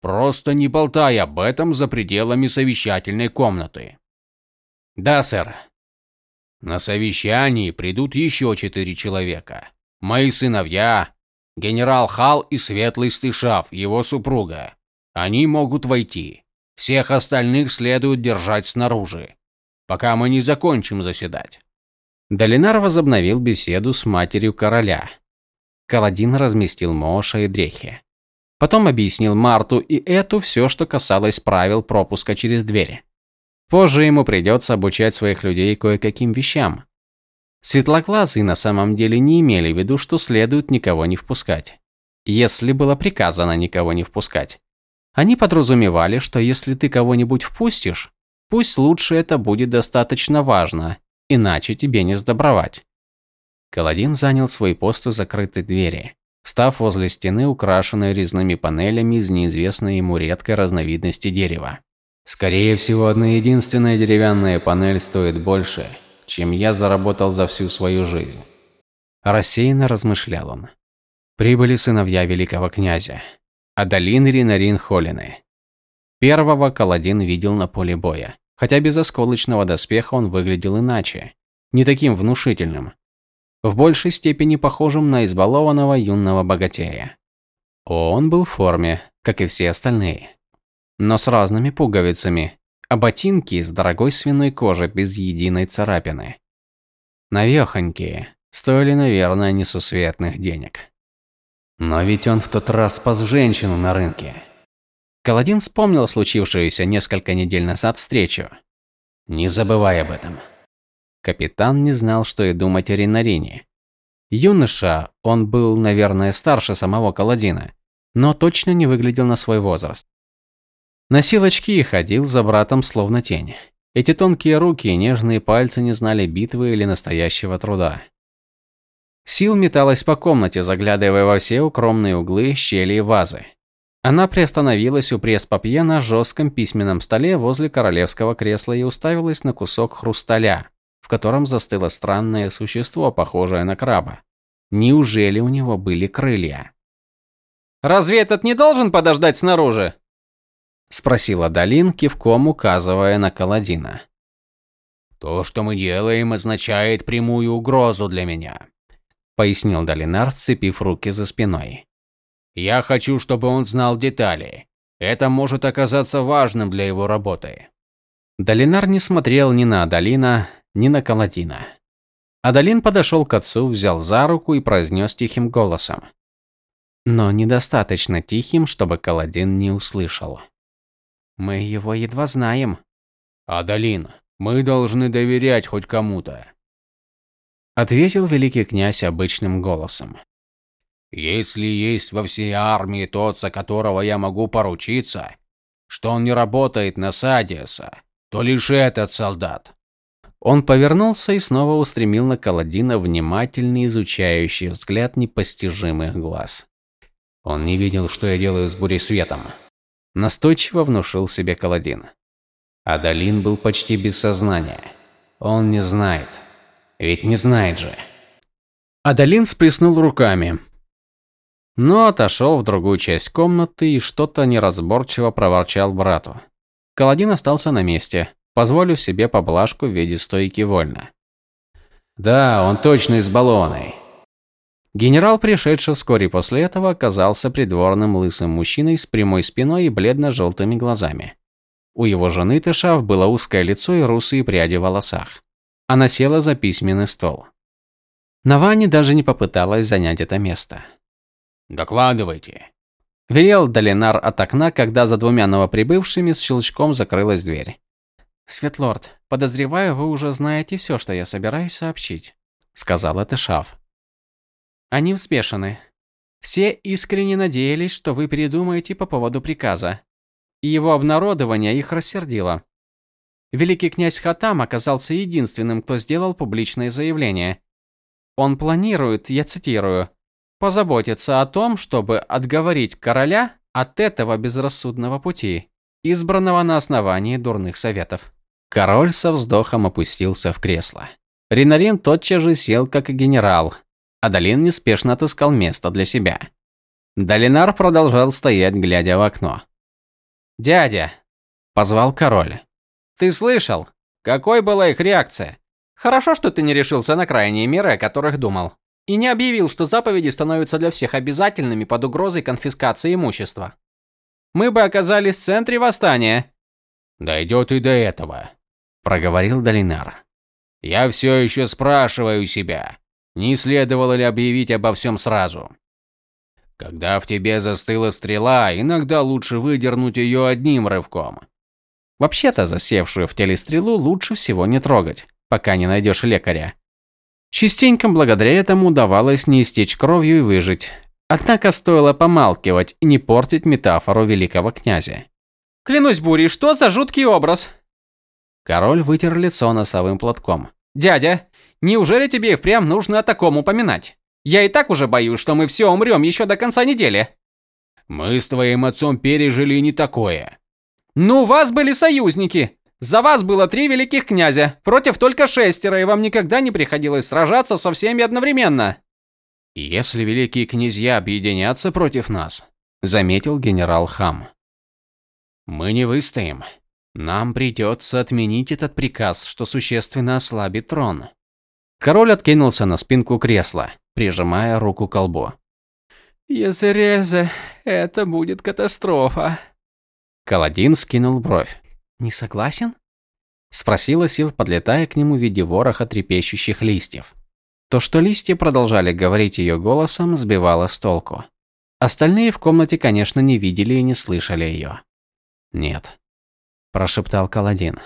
Просто не болтай об этом за пределами совещательной комнаты. Да, сэр. На совещании придут еще четыре человека. Мои сыновья, генерал Хал и Светлый Стышав, его супруга. Они могут войти. Всех остальных следует держать снаружи, пока мы не закончим заседать. Долинар возобновил беседу с матерью короля. Каладин разместил Моша и Дрехи. Потом объяснил Марту и Эту все, что касалось правил пропуска через двери. Позже ему придется обучать своих людей кое-каким вещам. Светлоглазые на самом деле не имели в виду, что следует никого не впускать. Если было приказано никого не впускать. Они подразумевали, что если ты кого-нибудь впустишь, пусть лучше это будет достаточно важно, иначе тебе не сдобровать. Каладин занял свой пост у закрытой двери, став возле стены, украшенной резными панелями из неизвестной ему редкой разновидности дерева. Скорее всего, одна единственная деревянная панель стоит больше, чем я заработал за всю свою жизнь. Рассеянно размышлял он. Прибыли сыновья великого князя. Адалин Ринарин Холины. Первого Каладин видел на поле боя. Хотя без осколочного доспеха он выглядел иначе. Не таким внушительным. В большей степени похожим на избалованного юного богатея. Он был в форме, как и все остальные. Но с разными пуговицами, а ботинки из дорогой свиной кожи без единой царапины. Навехонькие, стоили, наверное, несусветных денег. Но ведь он в тот раз спас женщину на рынке. Каладин вспомнил случившуюся несколько недель назад встречу. Не забывай об этом. Капитан не знал, что и думать о Ринарине. Юноша, он был, наверное, старше самого Каладина, но точно не выглядел на свой возраст. Носил очки и ходил за братом словно тень. Эти тонкие руки и нежные пальцы не знали битвы или настоящего труда. Сил металась по комнате, заглядывая во все укромные углы, щели и вазы. Она приостановилась у пресс-папье на жестком письменном столе возле королевского кресла и уставилась на кусок хрусталя, в котором застыло странное существо, похожее на краба. Неужели у него были крылья? «Разве этот не должен подождать снаружи?» Спросила Далин, кивком указывая на Каладина. «То, что мы делаем, означает прямую угрозу для меня», пояснил Долинар, сцепив руки за спиной. Я хочу, чтобы он знал детали. Это может оказаться важным для его работы. Долинар не смотрел ни на Адалина, ни на Каладина. Адалин подошел к отцу, взял за руку и произнес тихим голосом. Но недостаточно тихим, чтобы Каладин не услышал. «Мы его едва знаем». «Адалин, Мы должны доверять хоть кому-то. Ответил великий князь обычным голосом. Если есть во всей армии тот, за которого я могу поручиться, что он не работает на Садиаса, то лишь этот солдат. Он повернулся и снова устремил на Каладина внимательный изучающий взгляд непостижимых глаз. Он не видел, что я делаю с бурей светом. Настойчиво внушил себе Каладин. Адалин был почти без сознания. Он не знает. Ведь не знает же. Адалин сплеснул руками, но отошел в другую часть комнаты и что-то неразборчиво проворчал брату. Каладин остался на месте, позволив себе поблажку в виде стойки вольно. Да, он точно избалованный. Генерал, пришедший вскоре после этого, оказался придворным лысым мужчиной с прямой спиной и бледно-желтыми глазами. У его жены Тышав было узкое лицо и русые пряди в волосах. Она села за письменный стол. Навани даже не попыталась занять это место. Докладывайте. Велел Долинар от окна, когда за двумя новоприбывшими с щелчком закрылась дверь. «Светлорд, подозреваю, вы уже знаете все, что я собираюсь сообщить», — сказал Этэшав. «Они взбешены. Все искренне надеялись, что вы передумаете по поводу приказа. И его обнародование их рассердило. Великий князь Хатам оказался единственным, кто сделал публичное заявление. Он планирует, я цитирую, позаботиться о том, чтобы отговорить короля от этого безрассудного пути, избранного на основании дурных советов. Король со вздохом опустился в кресло. Ринарин тотчас же сел, как и генерал. Адалин неспешно отыскал место для себя. Долинар продолжал стоять, глядя в окно. «Дядя!» – позвал король. «Ты слышал? Какой была их реакция? Хорошо, что ты не решился на крайние меры, о которых думал и не объявил, что заповеди становятся для всех обязательными под угрозой конфискации имущества. Мы бы оказались в центре восстания. Дойдет и до этого, проговорил Долинар. Я все еще спрашиваю себя, не следовало ли объявить обо всем сразу. Когда в тебе застыла стрела, иногда лучше выдернуть ее одним рывком. Вообще-то засевшую в теле стрелу лучше всего не трогать, пока не найдешь лекаря. Частенько благодаря этому удавалось не истечь кровью и выжить. Однако стоило помалкивать и не портить метафору великого князя. «Клянусь бурей, что за жуткий образ?» Король вытер лицо носовым платком. «Дядя, неужели тебе и впрямь нужно о таком упоминать? Я и так уже боюсь, что мы все умрем еще до конца недели». «Мы с твоим отцом пережили не такое». «Ну, у вас были союзники. За вас было три великих князя, против только шестеро, и вам никогда не приходилось сражаться со всеми одновременно. Если великие князья объединятся против нас, заметил генерал Хам. Мы не выстоим. Нам придется отменить этот приказ, что существенно ослабит трон. Король откинулся на спинку кресла, прижимая руку к колбу. Езерезе, это будет катастрофа. Каладин скинул бровь. «Не согласен?» Спросила Сил, подлетая к нему в виде вороха трепещущих листьев. То, что листья продолжали говорить ее голосом, сбивало с толку. Остальные в комнате, конечно, не видели и не слышали ее. «Нет», – прошептал Каладин.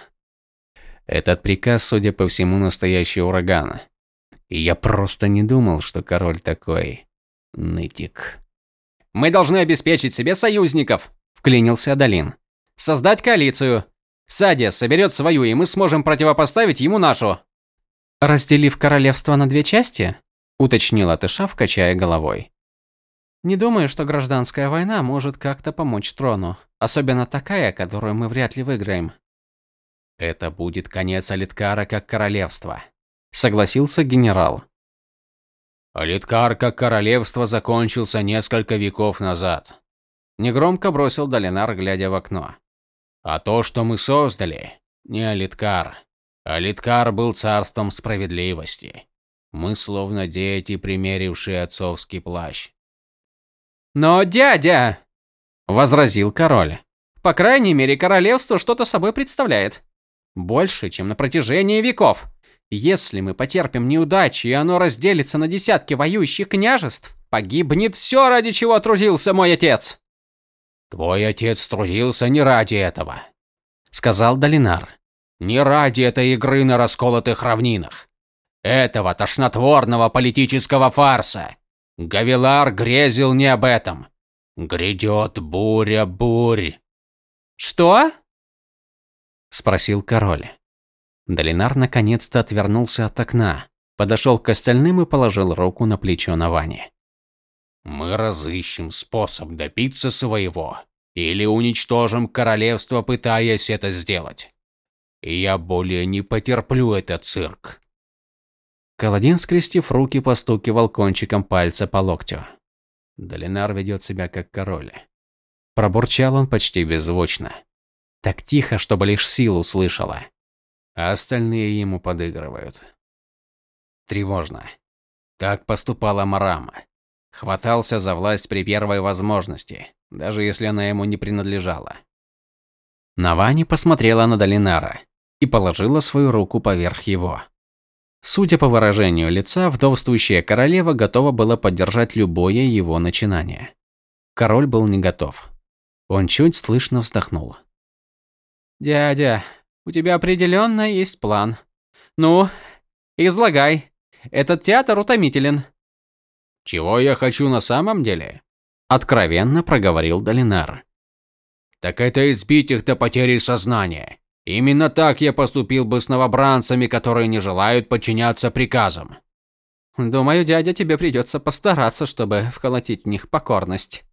«Этот приказ, судя по всему, настоящий ураган. И я просто не думал, что король такой... нытик». «Мы должны обеспечить себе союзников», – вклинился Адалин. «Создать коалицию, Садия соберет свою, и мы сможем противопоставить ему нашу. Разделив королевство на две части? уточнила Тышав, качая головой. Не думаю, что гражданская война может как-то помочь трону, особенно такая, которую мы вряд ли выиграем. Это будет конец Алиткара как королевства, согласился генерал. Алиткар как королевство закончился несколько веков назад. Негромко бросил Долинар, глядя в окно. А то, что мы создали, не Алиткар. Алиткар был царством справедливости. Мы словно дети, примерившие отцовский плащ. «Но, дядя!» – возразил король. «По крайней мере, королевство что-то собой представляет. Больше, чем на протяжении веков. Если мы потерпим неудачи, и оно разделится на десятки воюющих княжеств, погибнет все, ради чего трудился мой отец!» Твой отец трудился не ради этого, сказал Долинар. Не ради этой игры на расколотых равнинах. Этого тошнотворного политического фарса. Гавилар грезил не об этом. Грядет буря бурь. Что? Спросил король. Долинар наконец-то отвернулся от окна, подошел к остальным и положил руку на плечо Навани. Мы разыщем способ добиться своего, или уничтожим королевство, пытаясь это сделать. Я более не потерплю этот цирк. Каладин, скрестив руки, постукивал кончиком пальца по локтю. Долинар ведет себя как король. Пробурчал он почти беззвучно. Так тихо, чтобы лишь силу слышала. А остальные ему подыгрывают. Тревожно. Так поступала Марама. Хватался за власть при первой возможности, даже если она ему не принадлежала. Навани посмотрела на Долинара и положила свою руку поверх его. Судя по выражению лица, вдовствующая королева готова была поддержать любое его начинание. Король был не готов. Он чуть слышно вздохнул. «Дядя, у тебя определенно есть план. Ну, излагай. Этот театр утомителен. Чего я хочу на самом деле? Откровенно проговорил Долинар. Так это избить их до потери сознания. Именно так я поступил бы с новобранцами, которые не желают подчиняться приказам. Думаю, дядя, тебе придется постараться, чтобы вколотить в них покорность.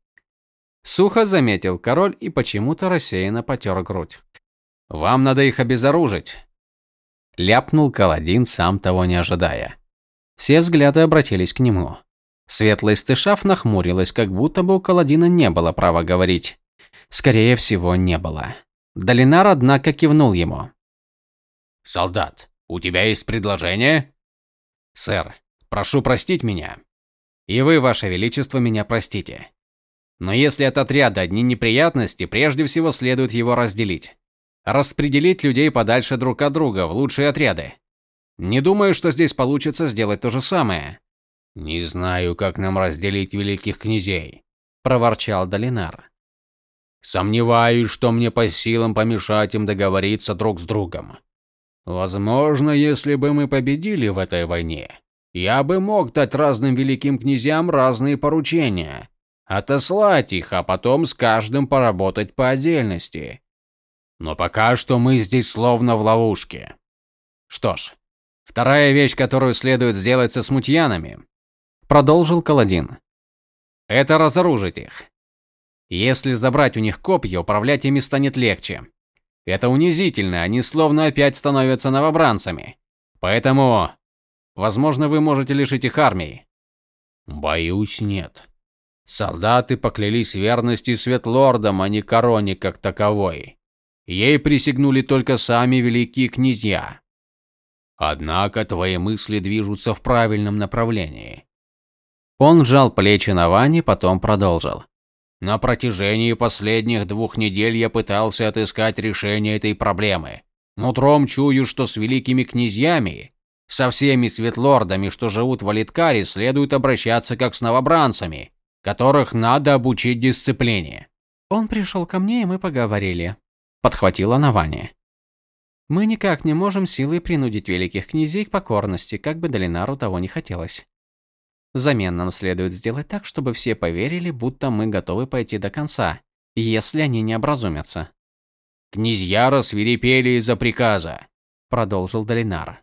Сухо заметил король и почему-то рассеянно потер грудь. Вам надо их обезоружить. Ляпнул Каладин, сам того не ожидая. Все взгляды обратились к нему. Светлый стышав нахмурилась, как будто бы у Каладина не было права говорить. Скорее всего, не было. Долинар, однако, кивнул ему. «Солдат, у тебя есть предложение?» «Сэр, прошу простить меня. И вы, ваше величество, меня простите. Но если от отряда одни неприятности, прежде всего следует его разделить. Распределить людей подальше друг от друга в лучшие отряды. Не думаю, что здесь получится сделать то же самое. «Не знаю, как нам разделить великих князей», – проворчал Долинар. «Сомневаюсь, что мне по силам помешать им договориться друг с другом. Возможно, если бы мы победили в этой войне, я бы мог дать разным великим князьям разные поручения, отослать их, а потом с каждым поработать по отдельности. Но пока что мы здесь словно в ловушке. Что ж, вторая вещь, которую следует сделать со смутьянами, продолжил Каладин. Это разоружить их. Если забрать у них копья, управлять ими станет легче. Это унизительно, они словно опять становятся новобранцами. Поэтому, возможно, вы можете лишить их армии. Боюсь, нет. Солдаты поклялись верности Светлордам, а не короне как таковой. Ей присягнули только сами великие князья. Однако твои мысли движутся в правильном направлении. Он сжал плечи на Ване, потом продолжил. На протяжении последних двух недель я пытался отыскать решение этой проблемы. Нутром чую, что с великими князьями, со всеми светлордами, что живут в Алиткаре, следует обращаться как с новобранцами, которых надо обучить дисциплине. Он пришел ко мне, и мы поговорили, подхватила Навани. Мы никак не можем силой принудить великих князей к покорности, как бы Долинару того не хотелось. Взамен нам следует сделать так, чтобы все поверили, будто мы готовы пойти до конца, если они не образумятся. Князья рассвирепели из-за приказа, продолжил Долинар.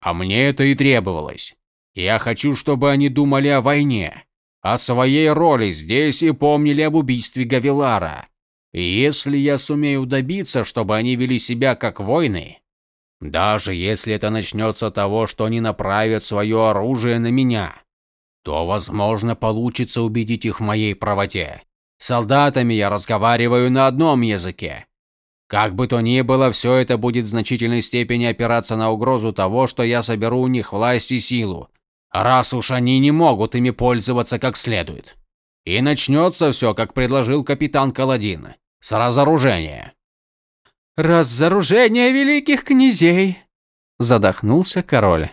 А мне это и требовалось. Я хочу, чтобы они думали о войне, о своей роли здесь и помнили об убийстве Гавилара. Если я сумею добиться, чтобы они вели себя как воины, даже если это начнется того, что они направят свое оружие на меня, то, возможно, получится убедить их в моей правоте. С солдатами я разговариваю на одном языке. Как бы то ни было, все это будет в значительной степени опираться на угрозу того, что я соберу у них власть и силу, раз уж они не могут ими пользоваться как следует. И начнется все, как предложил капитан Каладин, с разоружения. Разоружение великих князей, задохнулся король.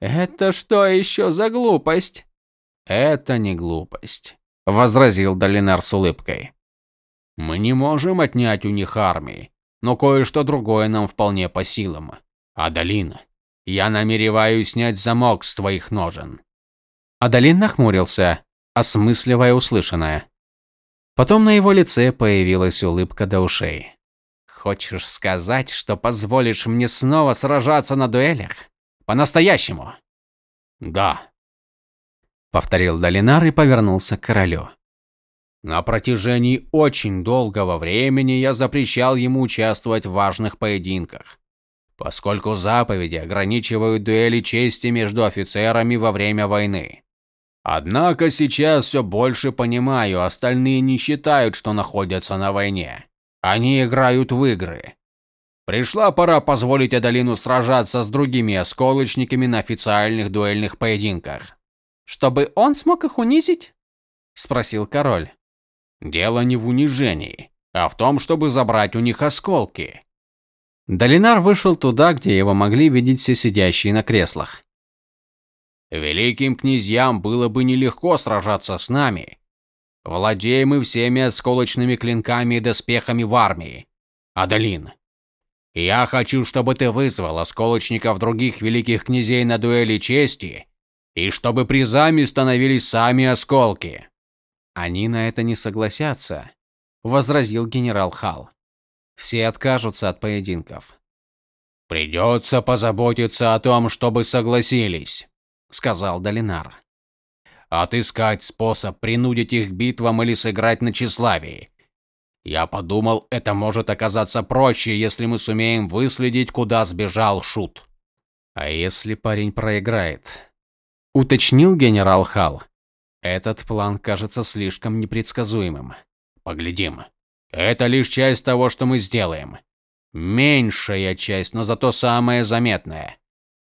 Это что еще за глупость? Это не глупость, возразил Долинар с улыбкой. Мы не можем отнять у них армии, но кое-что другое нам вполне по силам. Адалин, я намереваюсь снять замок с твоих ножен. Адалин нахмурился, осмысливая услышанное. Потом на его лице появилась улыбка до ушей. Хочешь сказать, что позволишь мне снова сражаться на дуэлях? По-настоящему? Да. Повторил Долинар и повернулся к королю. На протяжении очень долгого времени я запрещал ему участвовать в важных поединках, поскольку заповеди ограничивают дуэли чести между офицерами во время войны. Однако сейчас все больше понимаю, остальные не считают, что находятся на войне. Они играют в игры. Пришла пора позволить Адалину сражаться с другими осколочниками на официальных дуэльных поединках. Чтобы он смог их унизить? Спросил король. Дело не в унижении, а в том, чтобы забрать у них осколки. Долинар вышел туда, где его могли видеть все сидящие на креслах. Великим князьям было бы нелегко сражаться с нами, Владеем мы всеми осколочными клинками и доспехами в армии. Адалин, я хочу, чтобы ты вызвал осколочников других великих князей на дуэли чести, и чтобы призами становились сами осколки. Они на это не согласятся, возразил генерал Хал. Все откажутся от поединков. Придется позаботиться о том, чтобы согласились, сказал Долинар отыскать способ принудить их к битвам или сыграть на тщеславии. Я подумал, это может оказаться проще, если мы сумеем выследить, куда сбежал Шут. А если парень проиграет? Уточнил генерал Хал. Этот план кажется слишком непредсказуемым. Поглядим. Это лишь часть того, что мы сделаем. Меньшая часть, но зато самая заметная.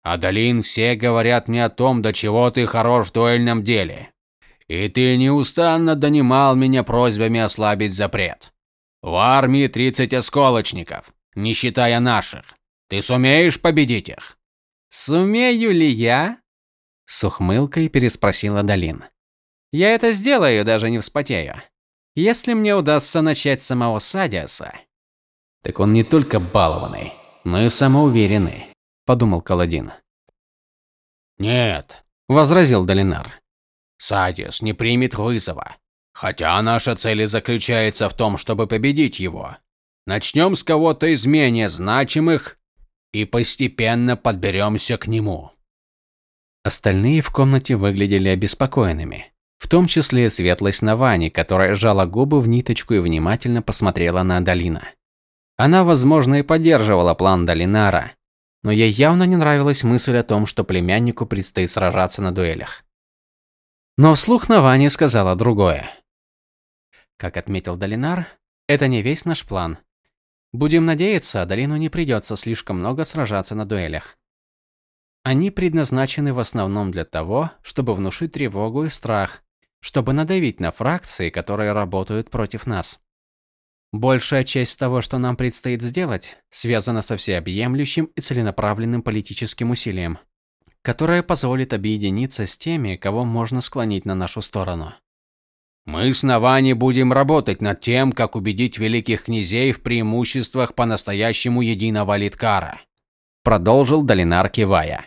Адалин, все говорят мне о том, до чего ты хорош в дуэльном деле. И ты неустанно донимал меня просьбами ослабить запрет. В армии 30 осколочников, не считая наших. Ты сумеешь победить их? Сумею ли я? С ухмылкой переспросила Адалин. Я это сделаю, даже не вспотею. Если мне удастся начать с самого Садиаса. Так он не только балованный, но и самоуверенный подумал Каладин. Нет, возразил Долинар. Садис не примет вызова. Хотя наша цель заключается в том, чтобы победить его. Начнем с кого-то из менее значимых и постепенно подберемся к нему. Остальные в комнате выглядели обеспокоенными, в том числе светлость Навани, которая сжала губы в ниточку и внимательно посмотрела на Долина. Она, возможно, и поддерживала план Долинара, но ей явно не нравилась мысль о том, что племяннику предстоит сражаться на дуэлях. Но вслух Навани сказала другое. Как отметил Долинар, это не весь наш план. Будем надеяться, Долину не придется слишком много сражаться на дуэлях. Они предназначены в основном для того, чтобы внушить тревогу и страх, чтобы надавить на фракции, которые работают против нас. Большая часть того, что нам предстоит сделать, связана со всеобъемлющим и целенаправленным политическим усилием, которое позволит объединиться с теми, кого можно склонить на нашу сторону. Мы с Навани будем работать над тем, как убедить великих князей в преимуществах по-настоящему единого Литкара, продолжил Долинар кивая.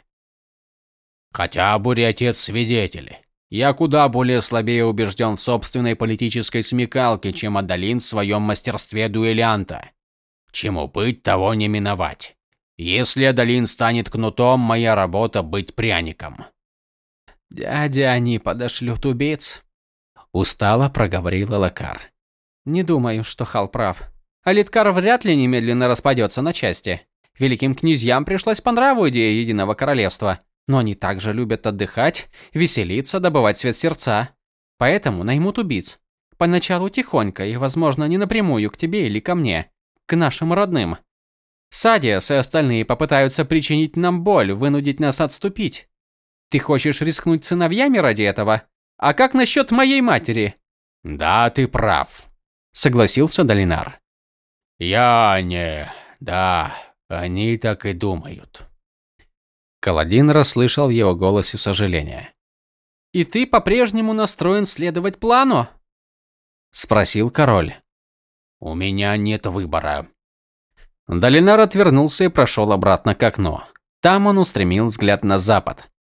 Хотя отец свидетели. Я куда более слабее убежден в собственной политической смекалке, чем Адалин в своем мастерстве дуэлянта. Чему быть, того не миновать. Если Адалин станет кнутом, моя работа быть пряником. Дядя, они подошлют убийц. Устало проговорила Лакар. Не думаю, что Хал прав. Алиткар вряд ли немедленно распадется на части. Великим князьям пришлось по нраву идея Единого Королевства. Но они также любят отдыхать, веселиться, добывать свет сердца. Поэтому наймут убийц. Поначалу тихонько и, возможно, не напрямую к тебе или ко мне. К нашим родным. Садиас и остальные попытаются причинить нам боль, вынудить нас отступить. Ты хочешь рискнуть сыновьями ради этого? А как насчет моей матери? Да, ты прав, согласился Долинар. Я не... Да, они так и думают. Каладин расслышал в его голосе сожаление. «И ты по-прежнему настроен следовать плану?» Спросил король. «У меня нет выбора». Долинар отвернулся и прошел обратно к окну. Там он устремил взгляд на запад,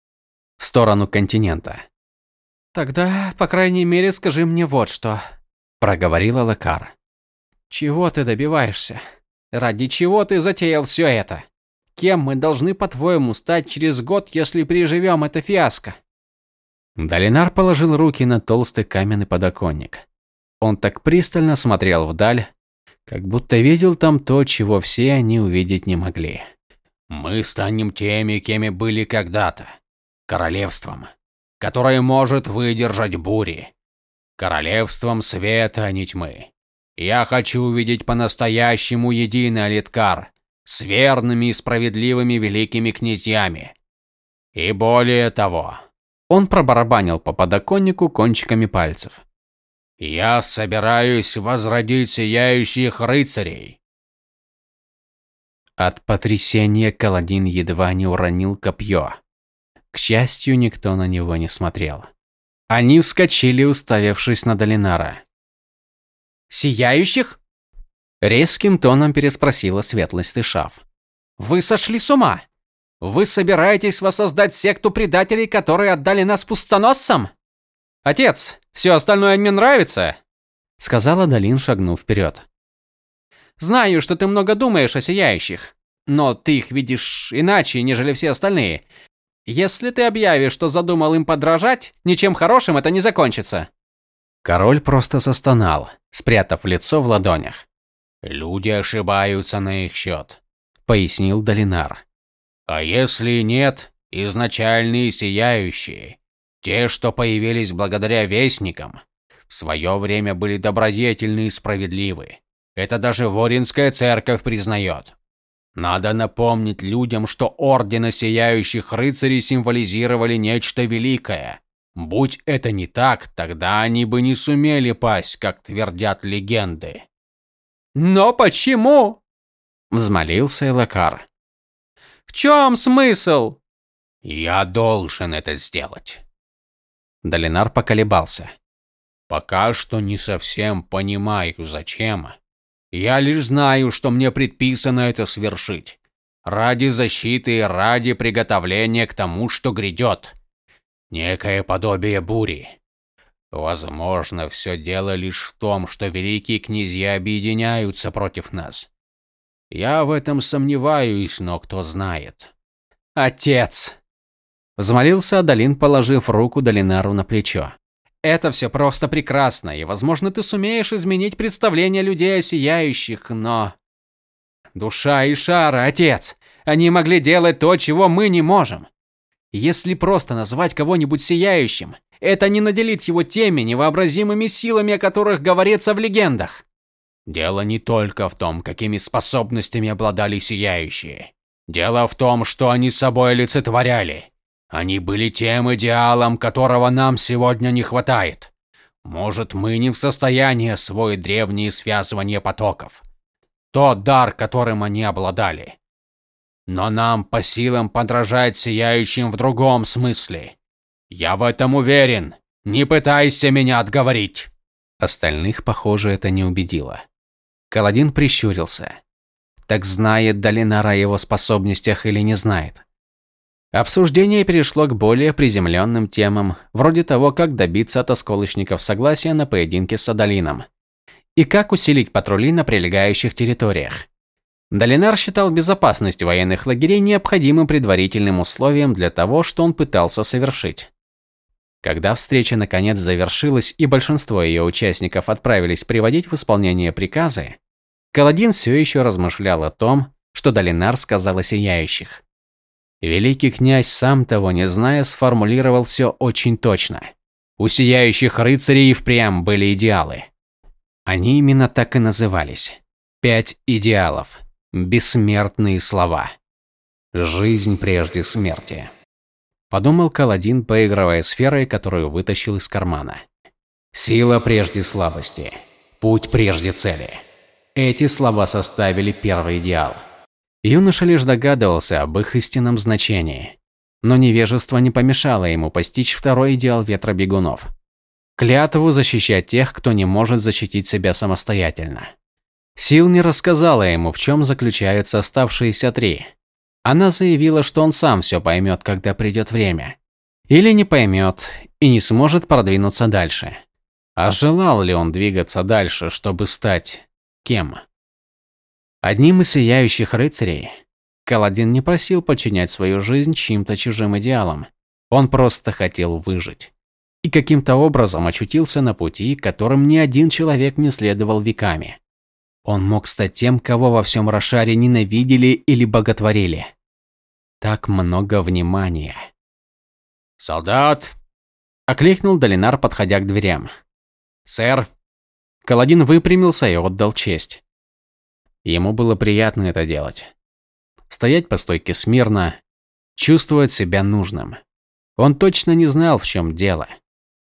в сторону континента. «Тогда, по крайней мере, скажи мне вот что», – проговорила Лекар. «Чего ты добиваешься? Ради чего ты затеял все это? Кем мы должны, по-твоему, стать через год, если переживем это фиаско?» Долинар положил руки на толстый каменный подоконник. Он так пристально смотрел вдаль, как будто видел там то, чего все они увидеть не могли. «Мы станем теми, кеми были когда-то. Королевством, которое может выдержать бури. Королевством света, а не тьмы. Я хочу увидеть по-настоящему единый Алиткар с верными и справедливыми великими князьями. И более того, он пробарабанил по подоконнику кончиками пальцев. Я собираюсь возродить сияющих рыцарей. От потрясения Каладин едва не уронил копье. К счастью, никто на него не смотрел. Они вскочили, уставившись на Долинара. «Сияющих?» Резким тоном переспросила светлость Шаф. «Вы сошли с ума? Вы собираетесь воссоздать секту предателей, которые отдали нас пустоносцам? Отец, все остальное мне нравится, сказала Далин, шагнув вперед. Знаю, что ты много думаешь о сияющих, но ты их видишь иначе, нежели все остальные. Если ты объявишь, что задумал им подражать, ничем хорошим это не закончится. Король просто застонал, спрятав лицо в ладонях. Люди ошибаются на их счет, пояснил Долинар. А если нет, изначальные сияющие, те, что появились благодаря вестникам, в свое время были добродетельны и справедливы. Это даже Воринская церковь признает. Надо напомнить людям, что ордены сияющих рыцарей символизировали нечто великое. Будь это не так, тогда они бы не сумели пасть, как твердят легенды. «Но почему?» – взмолился Элакар. В чем смысл? Я должен это сделать. Долинар поколебался. Пока что не совсем понимаю, зачем. Я лишь знаю, что мне предписано это свершить. Ради защиты и ради приготовления к тому, что грядет. Некое подобие бури. Возможно, все дело лишь в том, что великие князья объединяются против нас. Я в этом сомневаюсь, но кто знает. Отец, взмолился Адалин, положив руку Долинару на плечо. Это все просто прекрасно, и, возможно, ты сумеешь изменить представление людей о сияющих, но душа и шара, отец, они могли делать то, чего мы не можем. Если просто назвать кого-нибудь сияющим, это не наделит его теми невообразимыми силами, о которых говорится в легендах. Дело не только в том, какими способностями обладали сияющие. Дело в том, что они собой олицетворяли. Они были тем идеалом, которого нам сегодня не хватает. Может, мы не в состоянии освоить древние связывания потоков. Тот дар, которым они обладали. Но нам по силам подражать сияющим в другом смысле. Я в этом уверен. Не пытайся меня отговорить. Остальных, похоже, это не убедило. Каладин прищурился. Так знает Долинара о его способностях или не знает? Обсуждение перешло к более приземленным темам, вроде того, как добиться от осколочников согласия на поединке с Адалином. И как усилить патрули на прилегающих территориях. Долинар считал безопасность военных лагерей необходимым предварительным условием для того, что он пытался совершить. Когда встреча наконец завершилась и большинство ее участников отправились приводить в исполнение приказы, Каладин все еще размышлял о том, что Долинар сказал о сияющих. Великий князь, сам того не зная, сформулировал все очень точно. У сияющих рыцарей и впрямь были идеалы. Они именно так и назывались. Пять идеалов. Бессмертные слова. Жизнь прежде смерти. Подумал Каладин, поигрывая сферой, которую вытащил из кармана. Сила прежде слабости. Путь прежде цели. Эти слова составили первый идеал. Юноша лишь догадывался об их истинном значении. Но невежество не помешало ему постичь второй идеал ветра бегунов. Клятву защищать тех, кто не может защитить себя самостоятельно. Сил не рассказала ему, в чем заключаются оставшиеся три. Она заявила, что он сам все поймет, когда придет время. Или не поймет и не сможет продвинуться дальше. А желал ли он двигаться дальше, чтобы стать кем? Одним из сияющих рыцарей. Каладин не просил подчинять свою жизнь чьим-то чужим идеалам. Он просто хотел выжить. И каким-то образом очутился на пути, которым ни один человек не следовал веками. Он мог стать тем, кого во всем Рошаре ненавидели или боготворили. Так много внимания. «Солдат!» – окликнул Долинар, подходя к дверям. «Сэр!» Каладин выпрямился и отдал честь. Ему было приятно это делать. Стоять по стойке смирно, чувствовать себя нужным. Он точно не знал, в чем дело.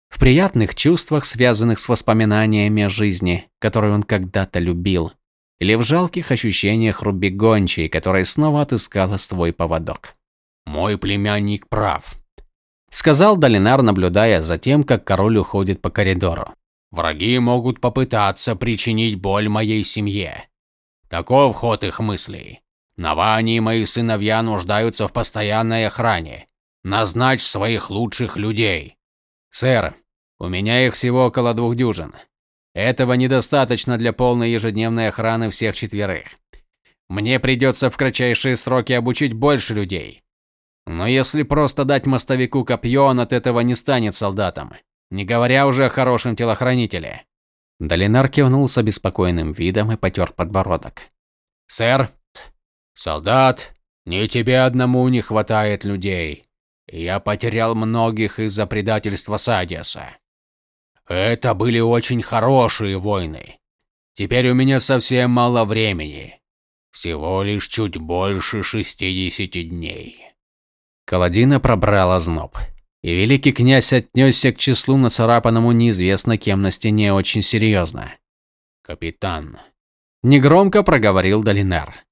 В приятных чувствах, связанных с воспоминаниями о жизни, которую он когда-то любил, или в жалких ощущениях Руби Гончей, которая снова отыскала свой поводок. «Мой племянник прав», — сказал Долинар, наблюдая за тем, как король уходит по коридору. «Враги могут попытаться причинить боль моей семье. Таков ход их мыслей. Навани и мои сыновья нуждаются в постоянной охране. Назначь своих лучших людей. Сэр, у меня их всего около двух дюжин. Этого недостаточно для полной ежедневной охраны всех четверых. Мне придется в кратчайшие сроки обучить больше людей. Но если просто дать мостовику копье, он от этого не станет солдатом, не говоря уже о хорошем телохранителе. Долинар кивнул с обеспокоенным видом и потер подбородок. «Сэр, солдат, не тебе одному не хватает людей. Я потерял многих из-за предательства Садиаса. Это были очень хорошие войны. Теперь у меня совсем мало времени. Всего лишь чуть больше 60 дней. Каладина пробрала зноб. И великий князь отнесся к числу нацарапанному неизвестно кем на стене очень серьезно. «Капитан», – негромко проговорил Долинар.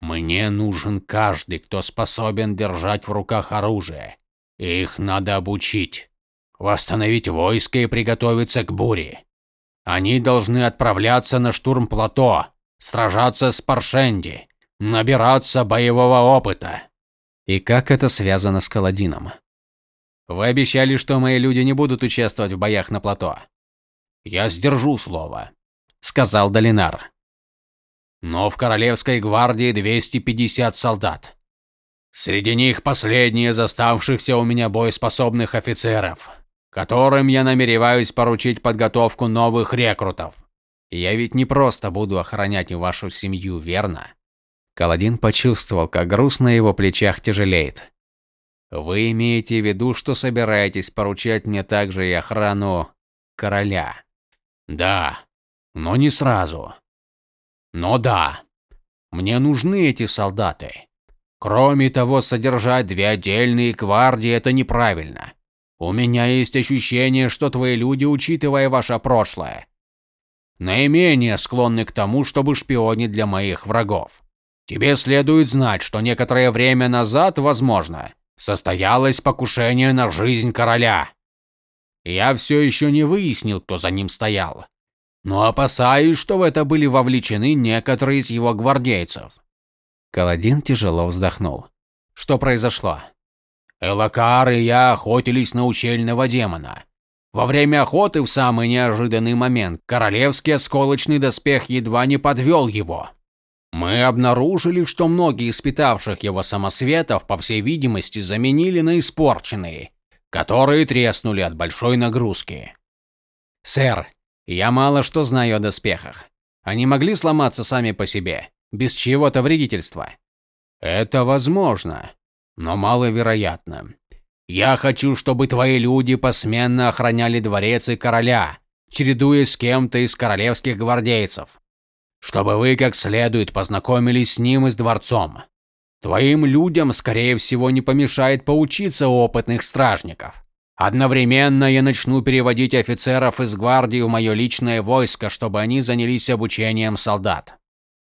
Мне нужен каждый, кто способен держать в руках оружие. Их надо обучить, восстановить войско и приготовиться к буре. Они должны отправляться на штурм плато, сражаться с Паршенди, набираться боевого опыта. И как это связано с Каладином? Вы обещали, что мои люди не будут участвовать в боях на плато. Я сдержу слово, сказал Долинар. Но в Королевской гвардии 250 солдат. Среди них последние из оставшихся у меня боеспособных офицеров, которым я намереваюсь поручить подготовку новых рекрутов. Я ведь не просто буду охранять вашу семью, верно? Каладин почувствовал, как груз на его плечах тяжелеет. Вы имеете в виду, что собираетесь поручать мне также и охрану короля? Да, но не сразу. Но да, мне нужны эти солдаты. Кроме того, содержать две отдельные гвардии – это неправильно. У меня есть ощущение, что твои люди, учитывая ваше прошлое, наименее склонны к тому, чтобы шпионить для моих врагов. Тебе следует знать, что некоторое время назад, возможно, состоялось покушение на жизнь короля. Я все еще не выяснил, кто за ним стоял но опасаюсь, что в это были вовлечены некоторые из его гвардейцев. Каладин тяжело вздохнул. Что произошло? Элакар и я охотились на ущельного демона. Во время охоты в самый неожиданный момент королевский осколочный доспех едва не подвел его. Мы обнаружили, что многие испытавших его самосветов, по всей видимости, заменили на испорченные, которые треснули от большой нагрузки. «Сэр, я мало что знаю о доспехах. Они могли сломаться сами по себе, без чьего-то вредительства. Это возможно, но маловероятно. Я хочу, чтобы твои люди посменно охраняли дворец и короля, чередуясь с кем-то из королевских гвардейцев. Чтобы вы как следует познакомились с ним и с дворцом. Твоим людям, скорее всего, не помешает поучиться у опытных стражников. Одновременно я начну переводить офицеров из гвардии в мое личное войско, чтобы они занялись обучением солдат.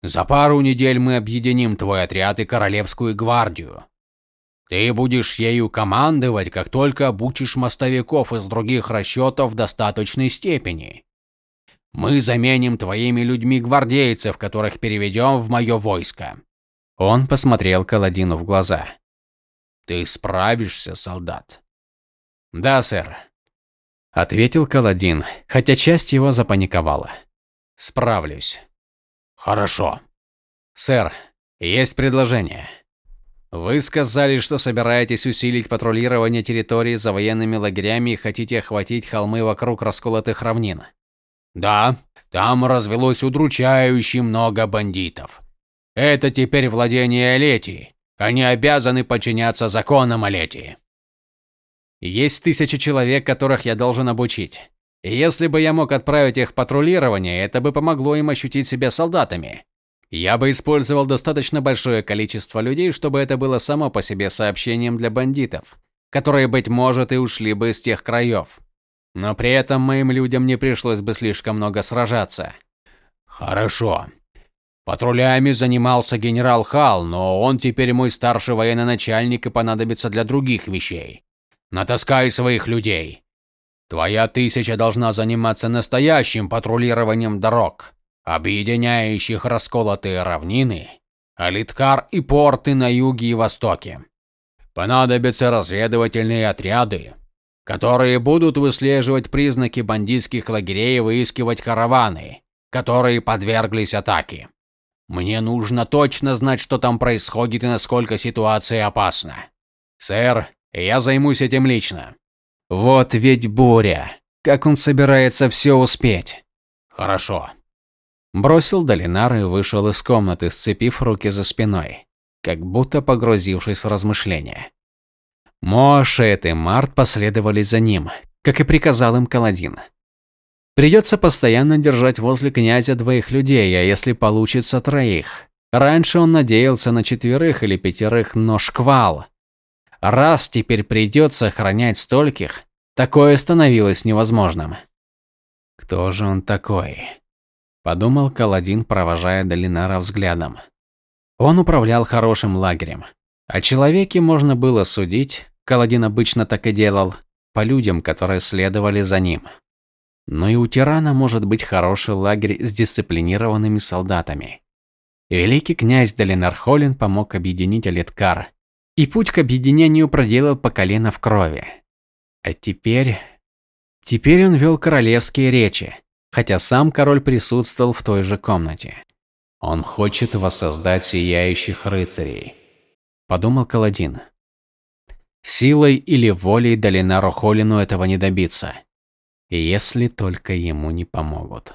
За пару недель мы объединим твой отряд и королевскую гвардию. Ты будешь ею командовать, как только обучишь мостовиков из других расчетов в достаточной степени. Мы заменим твоими людьми гвардейцев, которых переведем в мое войско. Он посмотрел Каладину в глаза. Ты справишься, солдат? Да, сэр. Ответил Каладин, хотя часть его запаниковала. Справлюсь. Хорошо. Сэр, есть предложение. Вы сказали, что собираетесь усилить патрулирование территории за военными лагерями и хотите охватить холмы вокруг расколотых равнин. Да, там развелось удручающе много бандитов. Это теперь владение Алетии. Они обязаны подчиняться законам Алетии. Есть тысячи человек, которых я должен обучить. И если бы я мог отправить их патрулирование, это бы помогло им ощутить себя солдатами. Я бы использовал достаточно большое количество людей, чтобы это было само по себе сообщением для бандитов, которые, быть может, и ушли бы из тех краев. Но при этом моим людям не пришлось бы слишком много сражаться. Хорошо. Патрулями занимался генерал Хал, но он теперь мой старший военный начальник и понадобится для других вещей. Натаскай своих людей. Твоя тысяча должна заниматься настоящим патрулированием дорог, объединяющих расколотые равнины, Алиткар и порты на юге и востоке. Понадобятся разведывательные отряды, которые будут выслеживать признаки бандитских лагерей и выискивать караваны, которые подверглись атаке. Мне нужно точно знать, что там происходит и насколько ситуация опасна. Сэр, я займусь этим лично. Вот ведь буря. Как он собирается все успеть? Хорошо. Бросил Долинар и вышел из комнаты, сцепив руки за спиной, как будто погрузившись в размышления. Мошет и Март последовали за ним, как и приказал им Каладин. Придется постоянно держать возле князя двоих людей, а если получится троих. Раньше он надеялся на четверых или пятерых, но шквал. Раз теперь придется охранять стольких, такое становилось невозможным. Кто же он такой? Подумал Каладин, провожая Долинара взглядом. Он управлял хорошим лагерем. О человеке можно было судить, Каладин обычно так и делал, по людям, которые следовали за ним. Но и у тирана может быть хороший лагерь с дисциплинированными солдатами. Великий князь Долинар Холин помог объединить Алиткар, и путь к объединению проделал по колено в крови. А теперь... Теперь он вел королевские речи, хотя сам король присутствовал в той же комнате. Он хочет воссоздать сияющих рыцарей, подумал Каладин. Силой или волей Долинару Холину этого не добиться если только ему не помогут.